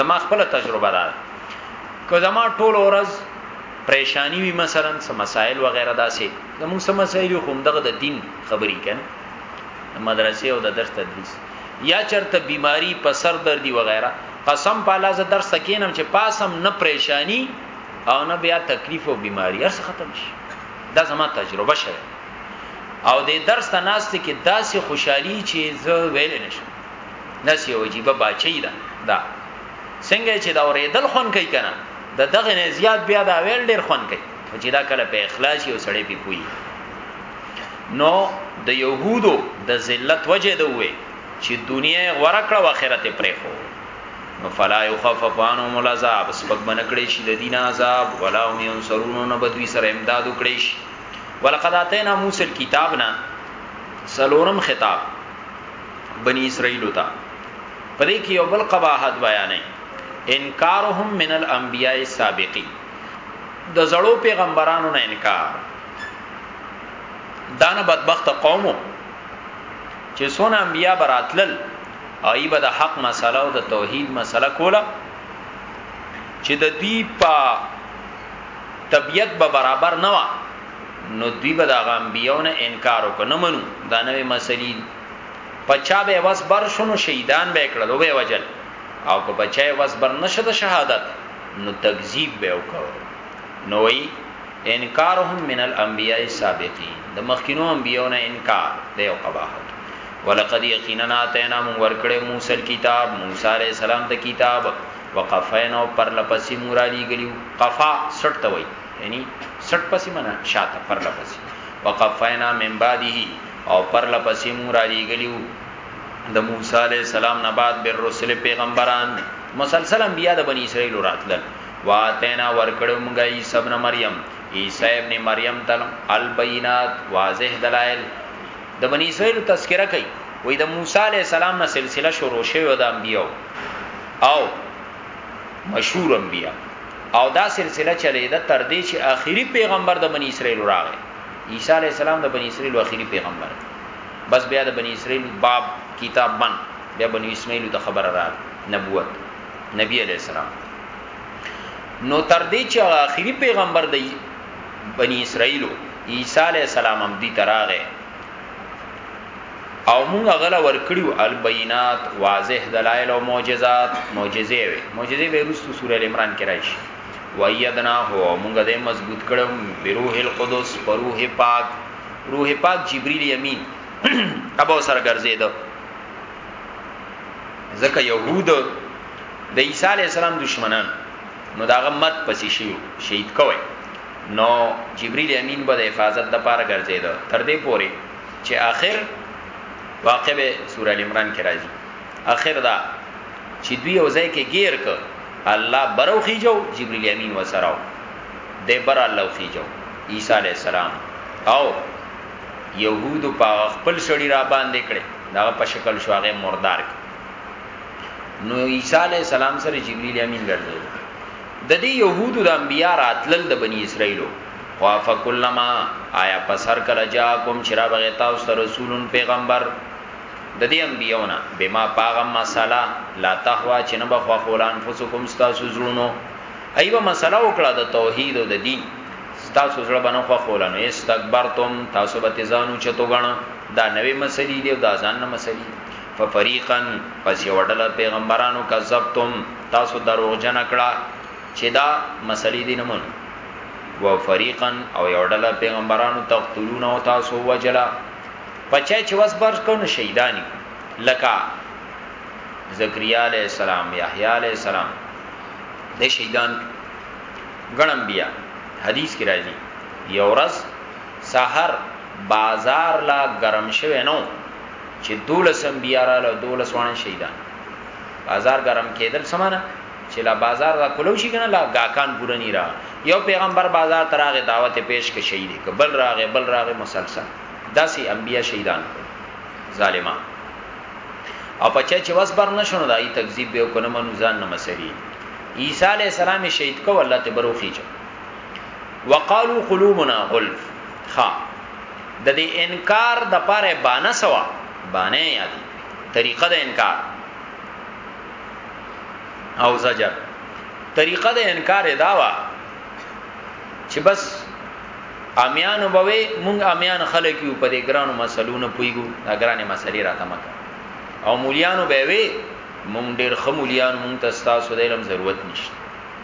زما خپل تجربه ده که زما ټول ورځ پریشانی وي مثلا سم مسائل و غیره داسې زموږ سم مسائل خو دغه د دین خبرې کن مدرسې او د درس تدریس یا چرته بیماری په سر دردی و غیره قسم په الله ز درس کینم چې پاسم نه پریشانی او نه بیا تکلیف او بیماری هر څه ختم شي دا زما تجربه شوه او د درس ته ناشته کې داسې خوشحالي چې زه ویل نه شم نس یو عجیب باچی دا دا څنګه چې دا اورېدل خون کوي کنه د دغه نه زیات بیا دا ویل ډیر خون کوي چې دا کله په اخلاص یو سړی پی پوي نو د يهودو د ذلت وجه ده وې چې دنیا غوړه کړه او آخرت پرې خو نو فلا يخفف عنهم العذاب سبق بنکړې شي د دین عذاب ولا هم ينصرون نو بدوي سره امداد وکړي شي ولقد اتینا موسی الكتاب نا سلورم خطاب بنی اسرائیل ته پدې کې یو بل قباحت بیانې انکارهم من الانبیاء السابقین د زړو پیغمبرانو نه انکار دانه بدبخت قومو چې سونه انبیا براتلل ای به د حق مسله او د توحید مسله کوله چې د دوی په طبیعت به برابر نه و نو دوی به د غامبیونه انکار وکړ نه منو دا نوې مسلې پچا به وس بر شونو شهیدان به کړل او به وجل او که بچای وس بر نشه د شهادت نو تکذیب به وکړ نو وی انکارهم من الانبیاء السابقین د مخکینو انبیونه انکار دی او قباحت ولقد یقینا اتینا من ورکړې موسی کتاب موسی علی السلام ته کتاب وقفینا او پر لپسی مورالي ګلیو قفا سټ ته وای یعنی سټ پسی منا شاته پر لپسی وقفینا من بعده او پر لپسی مورالي ګلیو د موسی علی السلام نه بعد بر رسول پیغمبران مسلسل انبیا د بنی اسرائیل راتلل واتینا ورکړو موږ عیسی ابن مریم عیسی ابن مریم تل البینات واضح دلائل د بنی اسرائیل تذکرہ کوي وای د موسی علی السلام نه سلسله شروع شوه د انبیو او مشهور انبیا او دا سلسله چلی دا تر دې چې آخري پیغمبر د بنی اسرائیل راغی عیسی علی السلام د بنی اسرائیل آخري پیغمبر بس بیا د بنی اسرائیل باب کتاب بن بیا بنی اسماعیل ته خبر را نبوت نبی علی السلام نو تر دې چې آخري پیغمبر د بنی اسرائیل عیسی علی السلام هم دی تراغه او موږ غلا ورکړیو البینات واضح دلایل او معجزات معجزې وي معجزې به رسو سورې عمران کې راشي وایدنا هو موږ دې مضبوط کړو بروح القدس بروح پاک روح پاک جبرئیل یمین ابو سر ګرځید ځکه يهود د عیسی علی السلام دشمنان نو داغه مت پسې شي شهید کوي نو جبرئیل امین به د حفاظت د پاره ګرځیدو تر دې پوري چې آخر واقع به سورہ ال عمران کې راځي آخر دا چې دوی او ځای کې گیر ک الله برو خيجو جبرئیل امین وسراو د بر الله خيجو عیسی علی السلام او يهودو په خپل سړی را باندې کړي دا په شکل شو هغه مردار کړي نو عیسی علی السلام سره جبرئیل امین ګرځي د دې يهودو د انبیا راتلل د بنی اسرائیلو واف کلمہ آیا پس هر کله جا کوم چرا بغی تاسو ته رسولون پیغمبر د دې انبیونه بما پاغم مساله لا تهوا چې نه بخوا خوران فسکم تاسو زړونو ایوه مساله وکړه د توحید او د دین تاسو زړه باندې خو خوران استکبرتم تاسو به تزانو چتو غنا دا نوې مسلې دی دا ځان نه مسلې ففریقا پس یو ډله پیغمبرانو کذبتم تاسو دروغ جن کړه چې دا مسلې دي نمون و فریقا او یو ډله پیغمبرانو تقتلون او تاسو وجلا پچا چې وس بر کو نو شهیدانی لکه زکریا علی السلام یحیی علی السلام د شهیدان غنم بیا حدیث کې راځي یو ورځ سحر بازار لا گرم شوه نو چې دولس انبیا را له دولس وانه شهیدان بازار ګرم کېدل سمانه چې لا بازار را کولو شي کنه لا گاکان پوره نه را یو پیغمبر بازار تراغه دعوت پیش کې شهید ک بل راغه بل راغه مسلسل داسې انبیا شهیدان ظالمان او پچا چې وس بر نشونه دای تکذیب به کنه منو ځان نه مسری عیسی علی السلام شهید کو الله ته بروخی چ وقالو قلوبنا غلف خا د دې انکار د پاره بانه سوا بانه یاد طریقه د انکار او زجر طریقه د انکار داوا چې بس امیان وبوي مونږ امیان خلک یو په دې ګرانو مسلونو پویګو دا ګرانې مسلې راته مکه او مولیانو به وي مونږ ډېر خمولیان مونږ ته ستاسو د علم ضرورت نشته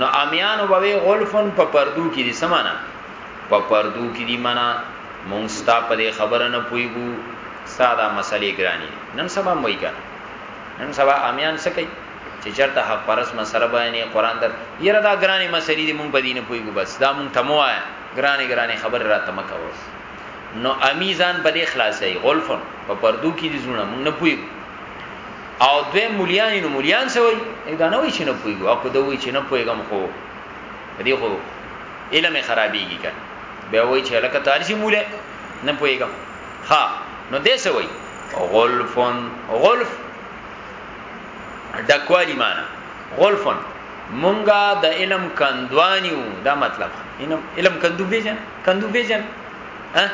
نو امیانو به غلفن په پردو کې دي سمانا په پردو کې دي معنا مونږ ستا په خبره نه پويګو ساده مسلې ګرانی نن سبا موي کړه نن سبا امیان څه کوي چې چرته حق پرس مسله بیانې قران در یره دا ګرانی مسلې دي مونږ په دینه پويګو بس دا مونږ تموایا ګرانی ګرانی خبر را تمکو نو امیزان په دې خلاصې غلفن په پردو کې دي زونه مونږ نه پويګو او دوی مليان نو مليان سوي دا نه وي چې نه پويګو او کو دوی چې نه پويګم خو دې خو علم خرابيږي کنه به وای چې لکه تاريخي مولا نه پويګم ها نو دې سوي غلفن غلف ډکوالی معنا غلفن مونږه د علم کندوانیو دا مطلب علم علم کندو بیجن کندو بیجن ها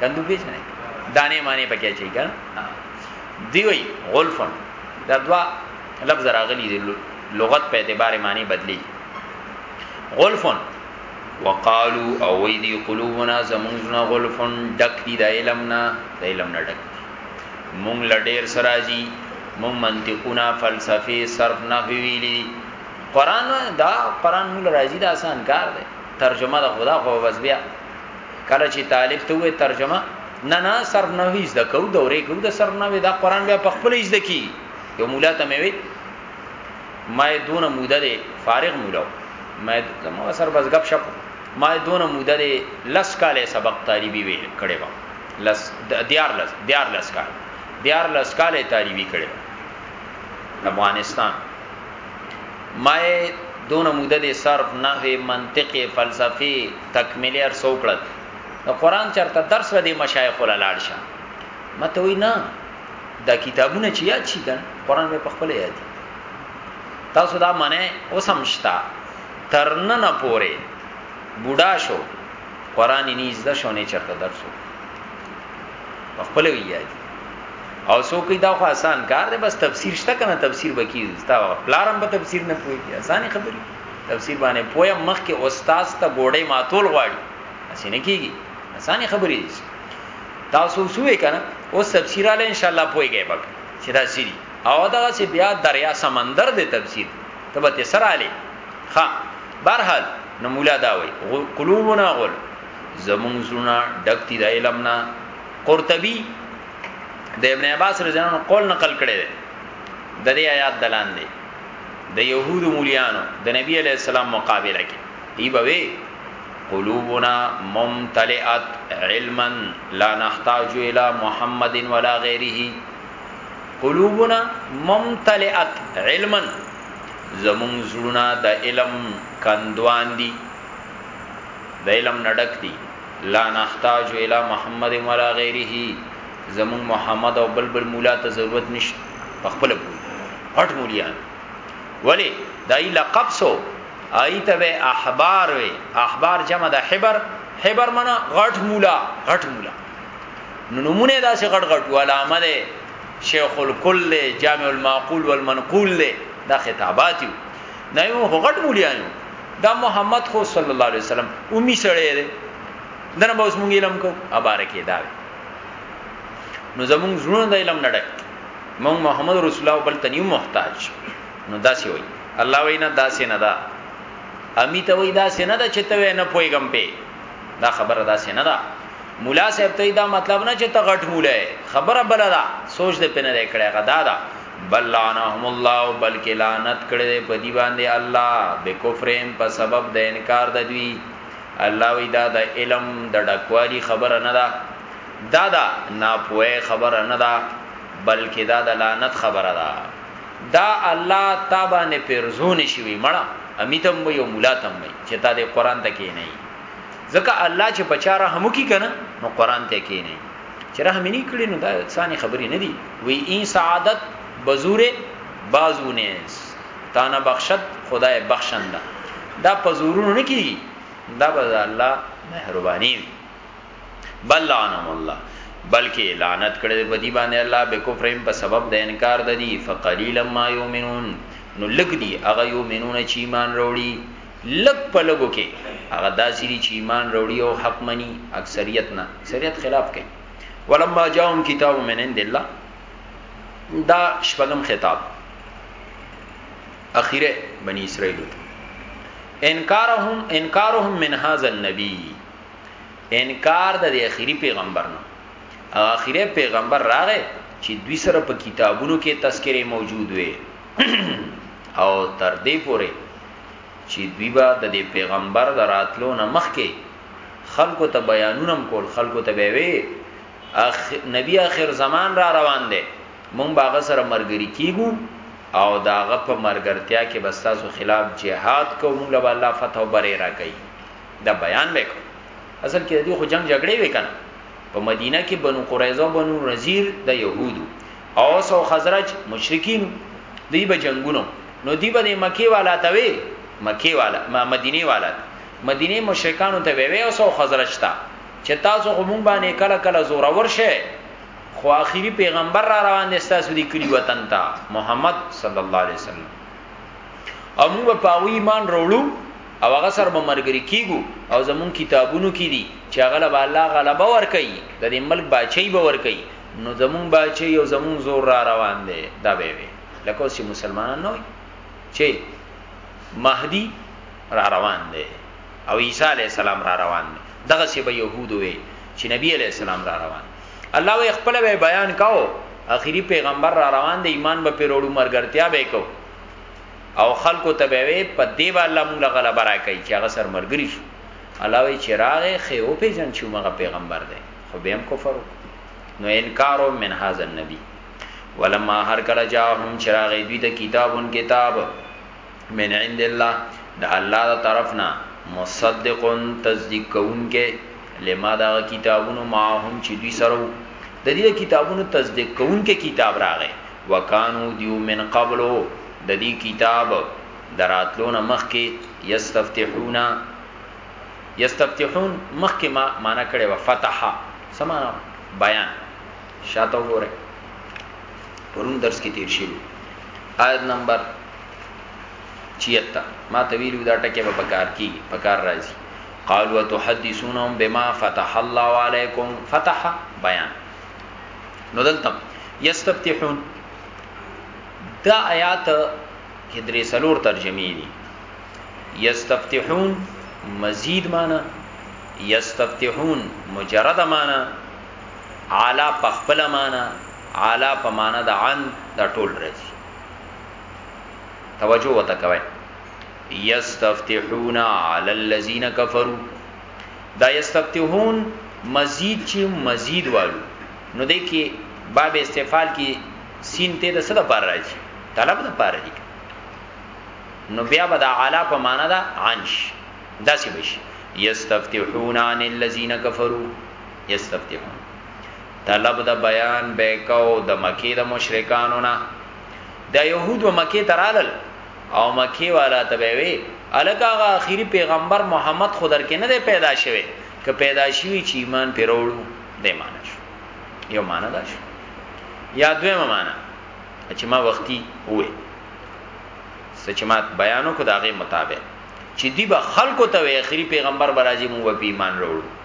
کندو بیجن دانه معنی پکې چي ګان دی وی غلفن دا دوا لفظ راغلی دی لغت په اعتبار معنی بدلی غلفن وقالو او وی دی قلوبنا زمونږنا غلفن ډک دی د علم نه د علم نه ډک مونږ لډیر سراجی مونږ منطقونه فلسفه صرف نه ویلی قران دا قران مول راځي دا آسان کار دی ترجمه د خدا خو بس بیا کله چې طالب ته وې ترجمه نه نه صرف نوې زده کو دورې کو د صرف نوې دا قران بیا په خپل زده کی یو مولا ته مې وې ما دونه موده ده فارغ مولا ما زمو سر بس غب شپ ما دونه موده ده لس کاله سبق طالبي وې کړې و لس دیار لس دیار لس کاله دیار لس کاله طالبي کړې افغانستان ما یې دونه موده دې صرف نحوی منطقی فلسفی تکملی هر څه وکړل د قران چرته درس و دې مشایخ ولا لاړ شه مته وی نه دا کتابونه چې یاد شي کنه قران به په خپل یاد تاسو دا منه اوسمشتا ترنه نه پوره بوډا شو قران نه زده شونه چرته درسو خپل ویاي او سو کې دا خو آسان کار دی بس تفسیر شته کنه تفسیر بکی ستا پلارم په تفسیر نه پوي کی آسان خبري تفسیر باندې پویا مخ کې استاد ته ګوډې ماتول غواړي اسی نه کیږي آسان خبري دي تاسو سوې کنه او تفسیر علی ان شاء الله پويږي بک چې دا سری او دا چې بیا دریا سمندر دی تفسیر تبه تسراله ها برحال نو مولا دا وای قلوبنا غل زمونږ زړونه ډک دي د علم نه قرطبي د ابن عباس رضی الله عنه قول نقل کړي دی د دې آیات دلان دی د يهودو مليانو د نبی عليه السلام مقابله کې دی بوي قلوبنا ممتلئت علما لا نحتاج الى محمد ولا غيره قلوبنا ممتلئت علما زمون زړونه د علم کندوان دي د علم نډک دي لا نحتاج الى محمد ولا غیره زمون محمد او بلبل مولا ته ضرورت نشته په خپل پوری پټ مولیان ولی دای لقب سو آی ته به احبار وی احبار جمع د حبر حبر معنی غټ مولا غټ مولا نو نمونه دا سه غټ غټ علامه ده شیخ الکل جامع المعقول والمنقول ده دا خطابات یو نه یو غټ مولیان دا محمد خو صلی الله علیه وسلم اومی سړی دی دنه به اوس مونږ علم کو اباره کې دا نو زمونږ زړه د علم نډک مونږ محمد رسول الله بل تنیو محتاج نو داسې وای الله وینا داسې نه دا امی ته وای داسې نه دا چې ته نه پويګم په دا خبره داسې نه دا مولا صاحب ته دا مطلب نه چې ته غټ مولا خبره بل دا سوچ دې پنه لري کړه غدا دا بل لعنهم الله بلکه لعنت کړی دی په دی باندې الله بکفرهم په سبب د انکار د دوی الله وی دا د علم د ډکوالی خبره نه ده دا دا ناپوهه خبره نه ده بلکې دا د لعنت خبره ده دا الله تابا نه پرزون شوی مړه امیتم وی او مولاتم وی چې تا د قران ته کې نه ځکه الله چې بچاره همو کی کنه نو قران ته کې نه چې رحم نه کړی نو دا ثاني خبرې نه دي وی این سعادت بزوره بازو نیز تا نه بخشد خدای بخشنده دا پزورونو نه کیږي دا به الله مهرباني وي بل لعنهم الله بلکې لعنت کړي په دې باندې الله به کفرهم په سبب د انکار د دي فقليلا ما يؤمنون نو لګ دي هغه يؤمنون چې ایمان وروړي لګ په لګو کې هغه داسې دي چې ایمان وروړي او حق مني اکثریت نه اکثریت خلاف کوي ولما جاءهم کتاب من عند الله دا شپږم خطاب اخیره بنی اسرائیل ته انکارهم انکارهم من هاذا النبی انکار د اخیری پیغمبر نه اخیره پیغمبر راغې چې دوی سره په کتابونو کې تذکره موجود وي او تر دې پوره چی دوی به د دی پیغمبر د راتلو نه مخکې خلکو ته بیانونم کول خلکو ته به وی اخ نبی اخر زمان را روان دی مونږ باغ سره مرګری کیګو او داغه په مرګرتیا کې بستاسو خلاف جهاد کو مونږ له الله فتح او بری را کوي دا بیان وکړو اصل کې دی خو جنگ جګړې وکنه په مدینه کې بنو قریظه او بنو نذیر د يهودو اوس او خزرج مشرکین دی به جنگونو نو دی به مکی والا ته وی مکی والا ما مدینه والا ته مدینه مشرکانو ته وی وی او سو خزرج ته چې تاسو خو مونږ باندې کله کله زوره ورشه خو اخیری پیغمبر را روان دي تاسو دی کلی وطن ته محمد صلی الله علیه وسلم او موږ په وی ایمان وروړو او هغه سره به مرګري کیګو او زمون کتابونو کې دي چې هغه له الله غلبه ور کوي د دې ملک بچي به ور کوي نو زمون بچي او زمون زور را روان دي دا به وي لکه اوس مسلمانان نه وي چې مهدی را روان دی او عیسی علی السلام را روان دی دغه سی به يهودو وي چې نبی علی السلام را روان الله وی خپل به بیان کاو اخیری پیغمبر را روان دی ایمان به پیروړو مرګرتیا به کو او خلکو ته به وي په دی به الله موږ غلبه راکړي چې هغه سر مرګري شو الله وی چې راغې خې او پیجن چې موږ پیغمبر دی خو به هم کفر نو انکارو من هاذ النبی ولما هر کله جاهم چراغ دوی ته کتابون کتاب من عند الله د الله د طرفنا مصدقون تصدیق کوونکې لما دا کتابونو ما هم چې دوی سره د دې کتابونو تصدیق کوونکې کتاب راغې وکانو دیو من قبلو د دې کتاب دراتلون مخکې یستفتحون یستفتحون مخکې ما معنا کړي و فتح سمانه بیان شاته وګوره پرون درس کې تیر شوی آیت نمبر 76 ما طویل دا ټکه په کار کی په کار راځي قالوا تحدثونهم بما فتح الله عليكم فتح بیان نو دلته یستفتحون دا آیات کې درې سلور ترجمې دي یستفتحون مزید معنی یستفتحون مجرد معنی عالا په خپل معنا عالا په معنا د عن دا ټول راځي توجه وته کوي یستفتحون علی الذین کفروا دا یستفتحون مزید چې مزید والو نو د کې باب استفال کې سین ته د سره پر راځي طلب د پر راځي نو بیا به د عالا په معنا دا عنش داسې بشي یستفتحون عن الذین کفروا یستفتحون طلب د بیان بیکاو د مکی د مشرکانو نه د یهود و مکی ترالل او مکی والا تبوی الکاغه اخیری پیغمبر محمد خودر کې نه پیدا شوه که پیدا شوی چې ایمان پیروړو د معنی شو یو معنی دا شو یا دویمه معنی چې ما وختي وې سچمات بیانو کو داغه مطابق چې دی به خلکو ته اخیری پیغمبر برازي مو په ایمان وروړو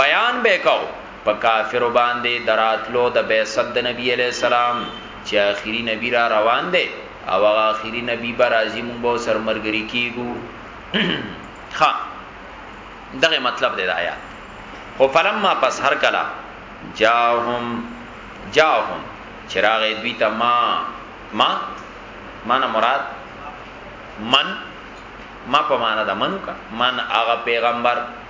بیان به کاو په کافر باندې دراتلو د بعثت د نبی علی السلام چې اخیری نبی را روان دی او هغه اخیری نبی به راځي مونږ به سر مرګري کیګو ها دغه مطلب دی د آیات خو فلما پس هر کلا جاهم جاهم چراغ دوی ته ما ما معنا مراد من ما په معنا د منو کا من هغه پیغمبر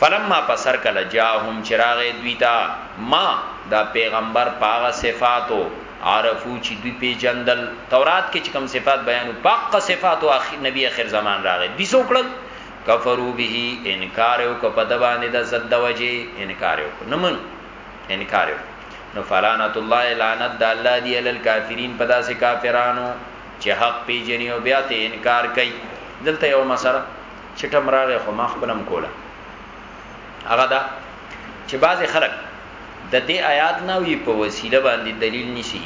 فلما پس هر کله جاءهم چې راغی دوی ته ما، دا پیغمبر، په هغه صفاتو، عرفو چې دوی پېژندل، تورات کې چې کوم صفات بیان وو، په هغه صفاتو نبي اخر زمان راغی، دوی څه وکړل؟ کفروا به، انکار یې وکړ په ده باندې د ضد د وجې، انکار یې وکړ، نه منو، انکار یې وکړ. نو فلعنة الله، لعنت د الله دي علی الکافرین په داسې کافرانو چې حق پېژني او بیا ترې انکار کوي. دلته یوه مسله. چټم راغې خو ما خپلم کوله هغه دا چې بعضې خلک د دې آیات نه وی په وسیله باندې دلیل نشي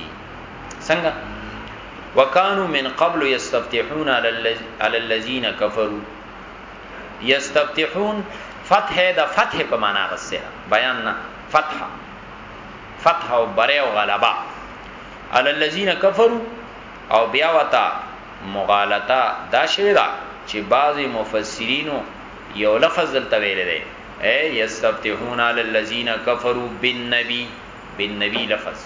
څنګه وکانو من قبل یستفتحون علی الذین کفروا یستفتحون فتح د فتح په معنا غسه بیان نه فتح فتح او بره او غلبه علی الذین کفروا او بیا وتا مغالطه دا شوی دا چې بعضی مفسرینو یو لفظ دلته ویل دی اے یستفتحون علی الذین کفروا بالنبی بالنبی لفظ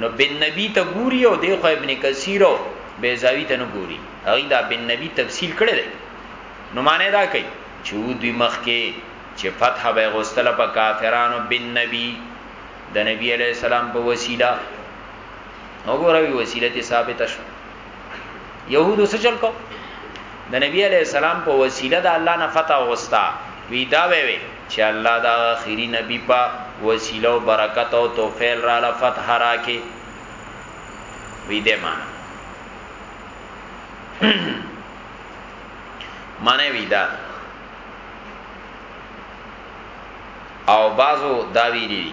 نو بالنبی ته ګوري او دی خو ابن کثیر او بیزاوی ته نه ګوري هغه دا بالنبی تفصیل کړی دی نو معنی دا کوي چې و دوی مخ کې چې فتح به غوستله په کافرانو بالنبی د نبی علی السلام په وسیله وګوروي وسیله ته ثابت شو يهودو څه چل کو د نبی علی السلام په وسیله د الله نه فتح وستا وی دا وی وی چې الله دا اخیری نبی په وسیله او برکت او توفیل را ل فتح راکې وی دې مان معنی وی دا او بازو دا ویلی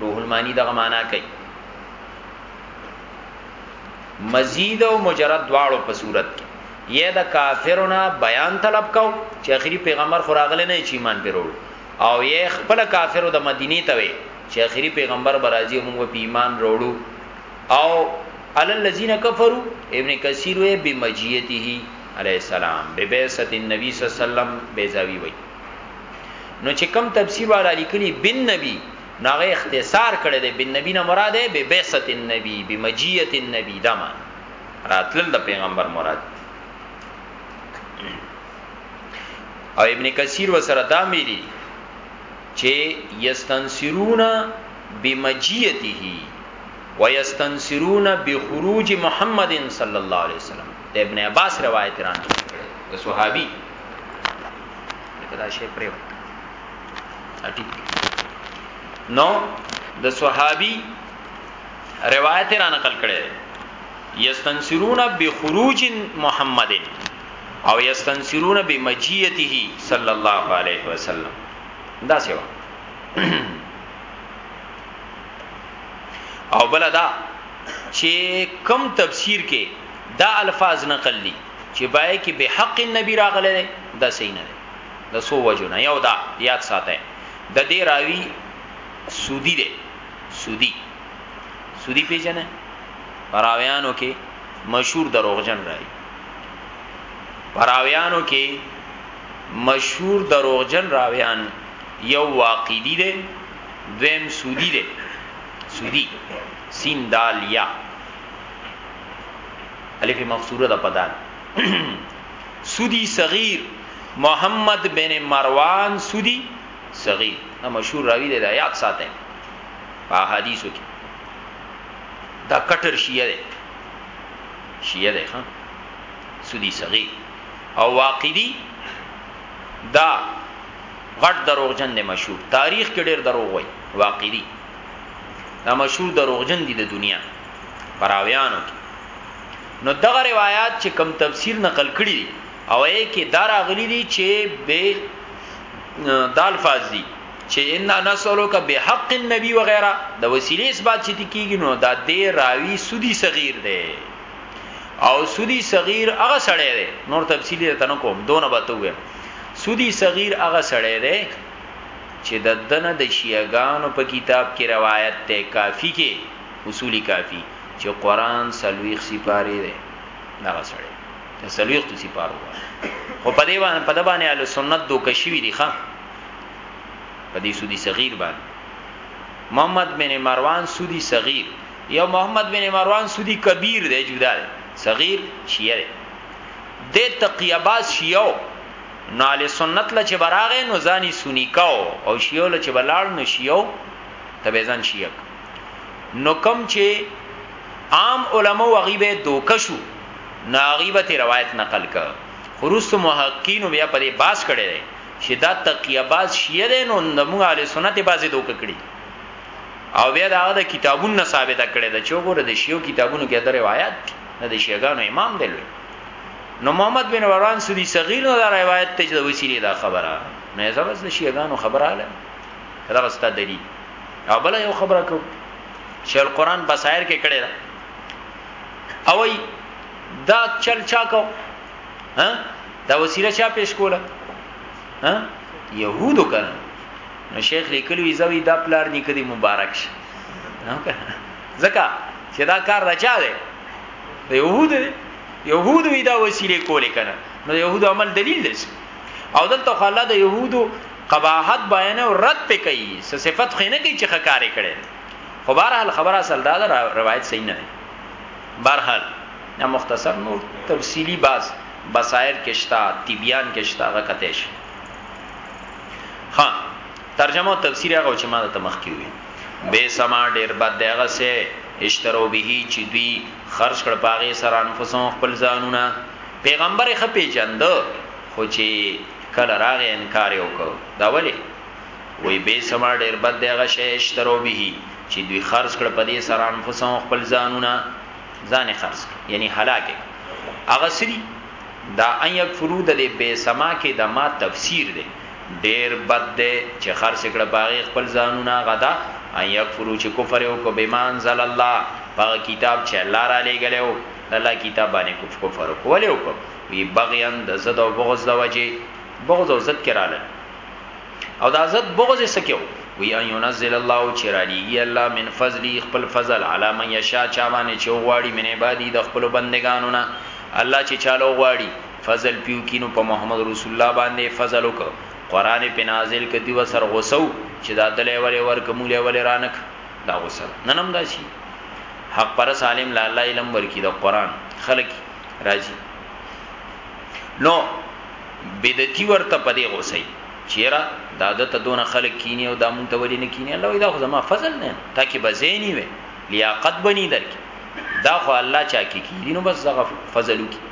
روح المانی دغه معنا کوي مزید او مجرد دواړو په صورت کې یې د کافرونو بیان طلب کو چې اخري پیغمبر خو راغله نه چې ایمان پیرو او یې خپل کافرو د مدینه ته وي چې اخري پیغمبر برازي موږ په ایمان وروړو او علی الذین کفروا ابن کثیر وی بمجیته علی السلام ببعثت النبی صلی الله علیه وسلم بیزاوی وی نو چې کم تفسیر والا لیکلی بن نبی ناغه اختصار کړی دی بن نبی نه مراد دی به بعثت النبی به مجیت النبی دا ما راتل د پیغمبر مراد او ابن کثیر وسره دا ملي چې یستنصرون بمجیته ويستنصرون بخروج محمد صلی الله علیه وسلم د ابن عباس روایت راځي د صحابي لکه دا شی پرې اټی نو د صحابي روایت را نقل کړي یستنصرون بخروج محمد او یستنصرون بمجیته صلی الله علیه وسلم دا سیوا او بلدا چې کم تفسیر کې دا الفاظ نقل دي چې بای کې به حق النبی راغله ده دا صحیح نه ده د سو وجو نه یو دا یاد ساته د دې راوی سودی ده سودی سودی پیژنه راویانو کې مشهور دروغجن راي پراویانو کې مشهور دروغجن راویان یو واقعی دی دویم سودی دی سودی سین دال یا الف مقصوره ده پدال سودی صغیر محمد بن مروان سودی صغیر دا مشهور راوی دی دا یاد ساتئ په حدیثو کې دا کټر شیعه دی شیعه دی ها سودی صغیر او واقعی دا غټ دروغجن دی مشهور تاریخ کې ډیر دروغ وای واقعی دا مشهور دروغجن دی د دنیا براویانو کې نو دغه روایت چې کم تفسیر نقل کړي او یې کې دار اغلی دي چې به دال فازي چې ان نسلوک بحق النبي وغيرها د وسیلې اثبات چې کیږي نو دا دې راوي سودی صغیر دی او سودی صغیر هغه سړی دی نور تفصیل ته نه کوم دونه به تو ویم سودی صغیر هغه سړی دی چې د دنه د شیعاګانو په کتاب کې روایت ته کافی کې اصول کافی چه قران څلویښت سپارې دی دغه سړی ته څلویښت سپارو خو په دې باندې په دې باندې اهل سنت دوک شوی دی ښا په دې سودی صغیر باندې محمد بن مروان سودی صغیر یو محمد بن مروان سودی کبیر دی جدا دی صغیر شیعه دی د تقیباز شیعو نو اهل سنت لچ براغه نو ځانی سنی کاو او شیعو لچ بلاړ نو شیعو تبه ځان شیعه نو کم چې عام علماء وغیبه دوکشو ناغیبت روایت نقل کا خروست محققین بیا په دې باس کړي دي چې دا تقیه باز شیعه دي نو موږ اهل سنت بازي دوک کړي او بیا دا د کتابونو نه ثابت کړي دا چې وګوره د شیعو کتابونو کې د روایت نه د شیعاګانو امام دی لوی نو محمد بن وران سودی صغیر نو دا روایت ته د وسیله دا خبره نه زبس د شیعاګانو خبره اله دا وستا دلیل او بل یو خبره کو چې القرآن بصائر کې کړي دا او دا چل چا کو ها دا وسیله چا پیش کوله ها يهودو کنه نو شیخ لیکلو ایزوی دا پلار نکدی مبارک شه نو کنه زکه چې دا کار راچا دی د يهود يهود وی دا وسیله کولې کنه نو يهود عمل دلیل دی او دلته خلا د يهودو قباحت بیان او رد پې کوي څه صفت خې نه کوي چې خکارې کړي خو بهرحال خبره اصل دا ده روایت صحیح نه دی بهرحال یا مختصر نور تفصیلی باز بصائر کشتا طبیان کشتا غا کتیش ها ترجمه او تفسیر هغه چې ما ته مخ کې وي به سما ډیر بد دیغه سه اشترو به چې دوی خرج کړ پاغه سره انفسهم خپل ځانونه پیغمبر خپې جند خو چې کله راغې انکار یې وکړو دا ولی وی به سما ډیر بد دی غشه اشترو به چې دوی خرج کړ په دې سره انفسهم خپل ځانونه ځان خرج یعنی هلاک هغه سری دا ان یک فرود دې به سما کې د ما تفسیر دی ډیر بد دی چې خرج کړ باغې خپل ځانونه غدا ان یک فرو چې کفر او کو بیمان زل الله په کتاب چې الله را لېګلو الله کتاب باندې کفر وکړو وی بغيا د زد او بغض د وجه بغض او زد کې رااله او دا زد بغض یې سکیو وی ان ينزل الله چرالیږي الله من فضلی خپل فضل علی من یشا چا باندې چې غواړي من عبادی د خپل بندگانو نه الله چې چالو غواړي فضل پیو کینو په محمد رسول الله باندې فضل وک قران په نازل کدی وسر غوسو چې دا دلې ولې ورک مولې ولې رانک دا غوسه ننم داسي حق پر سالم لاله علم ورکی د قران خلک راځي نو بدعتي ورته پدې غوسي چیرې دا د ته دون خلک کینی او دا مونږ ته ولې نه کینی الله دا خو زما فضل نه تاکي بزینی وي لیاقت بنی درک دا خو الله چا کې کی نو بس زغه فضل کی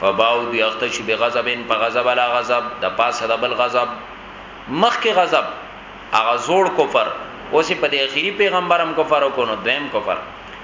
فباو دی اختش بغضب په غضب لا غضب د پاسه د بل غضب مخ کې غضب هغه زوړ کفر اوس په دې اخیری پیغمبرم کفر وکونو دیم کفر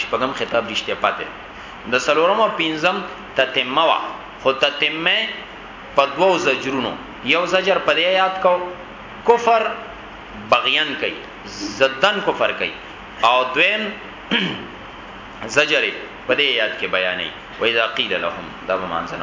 شپږم خطاب رښتیا پاتې د سلورم او پنځم تتمه وا خو تتمه په دوو زجرونو یو زجر په دې یاد کو کفر بغیان کوي زدن کفر کوي او دویم زجر په دې یاد کې بیانې و اذا قیل لهم دا به مانځنه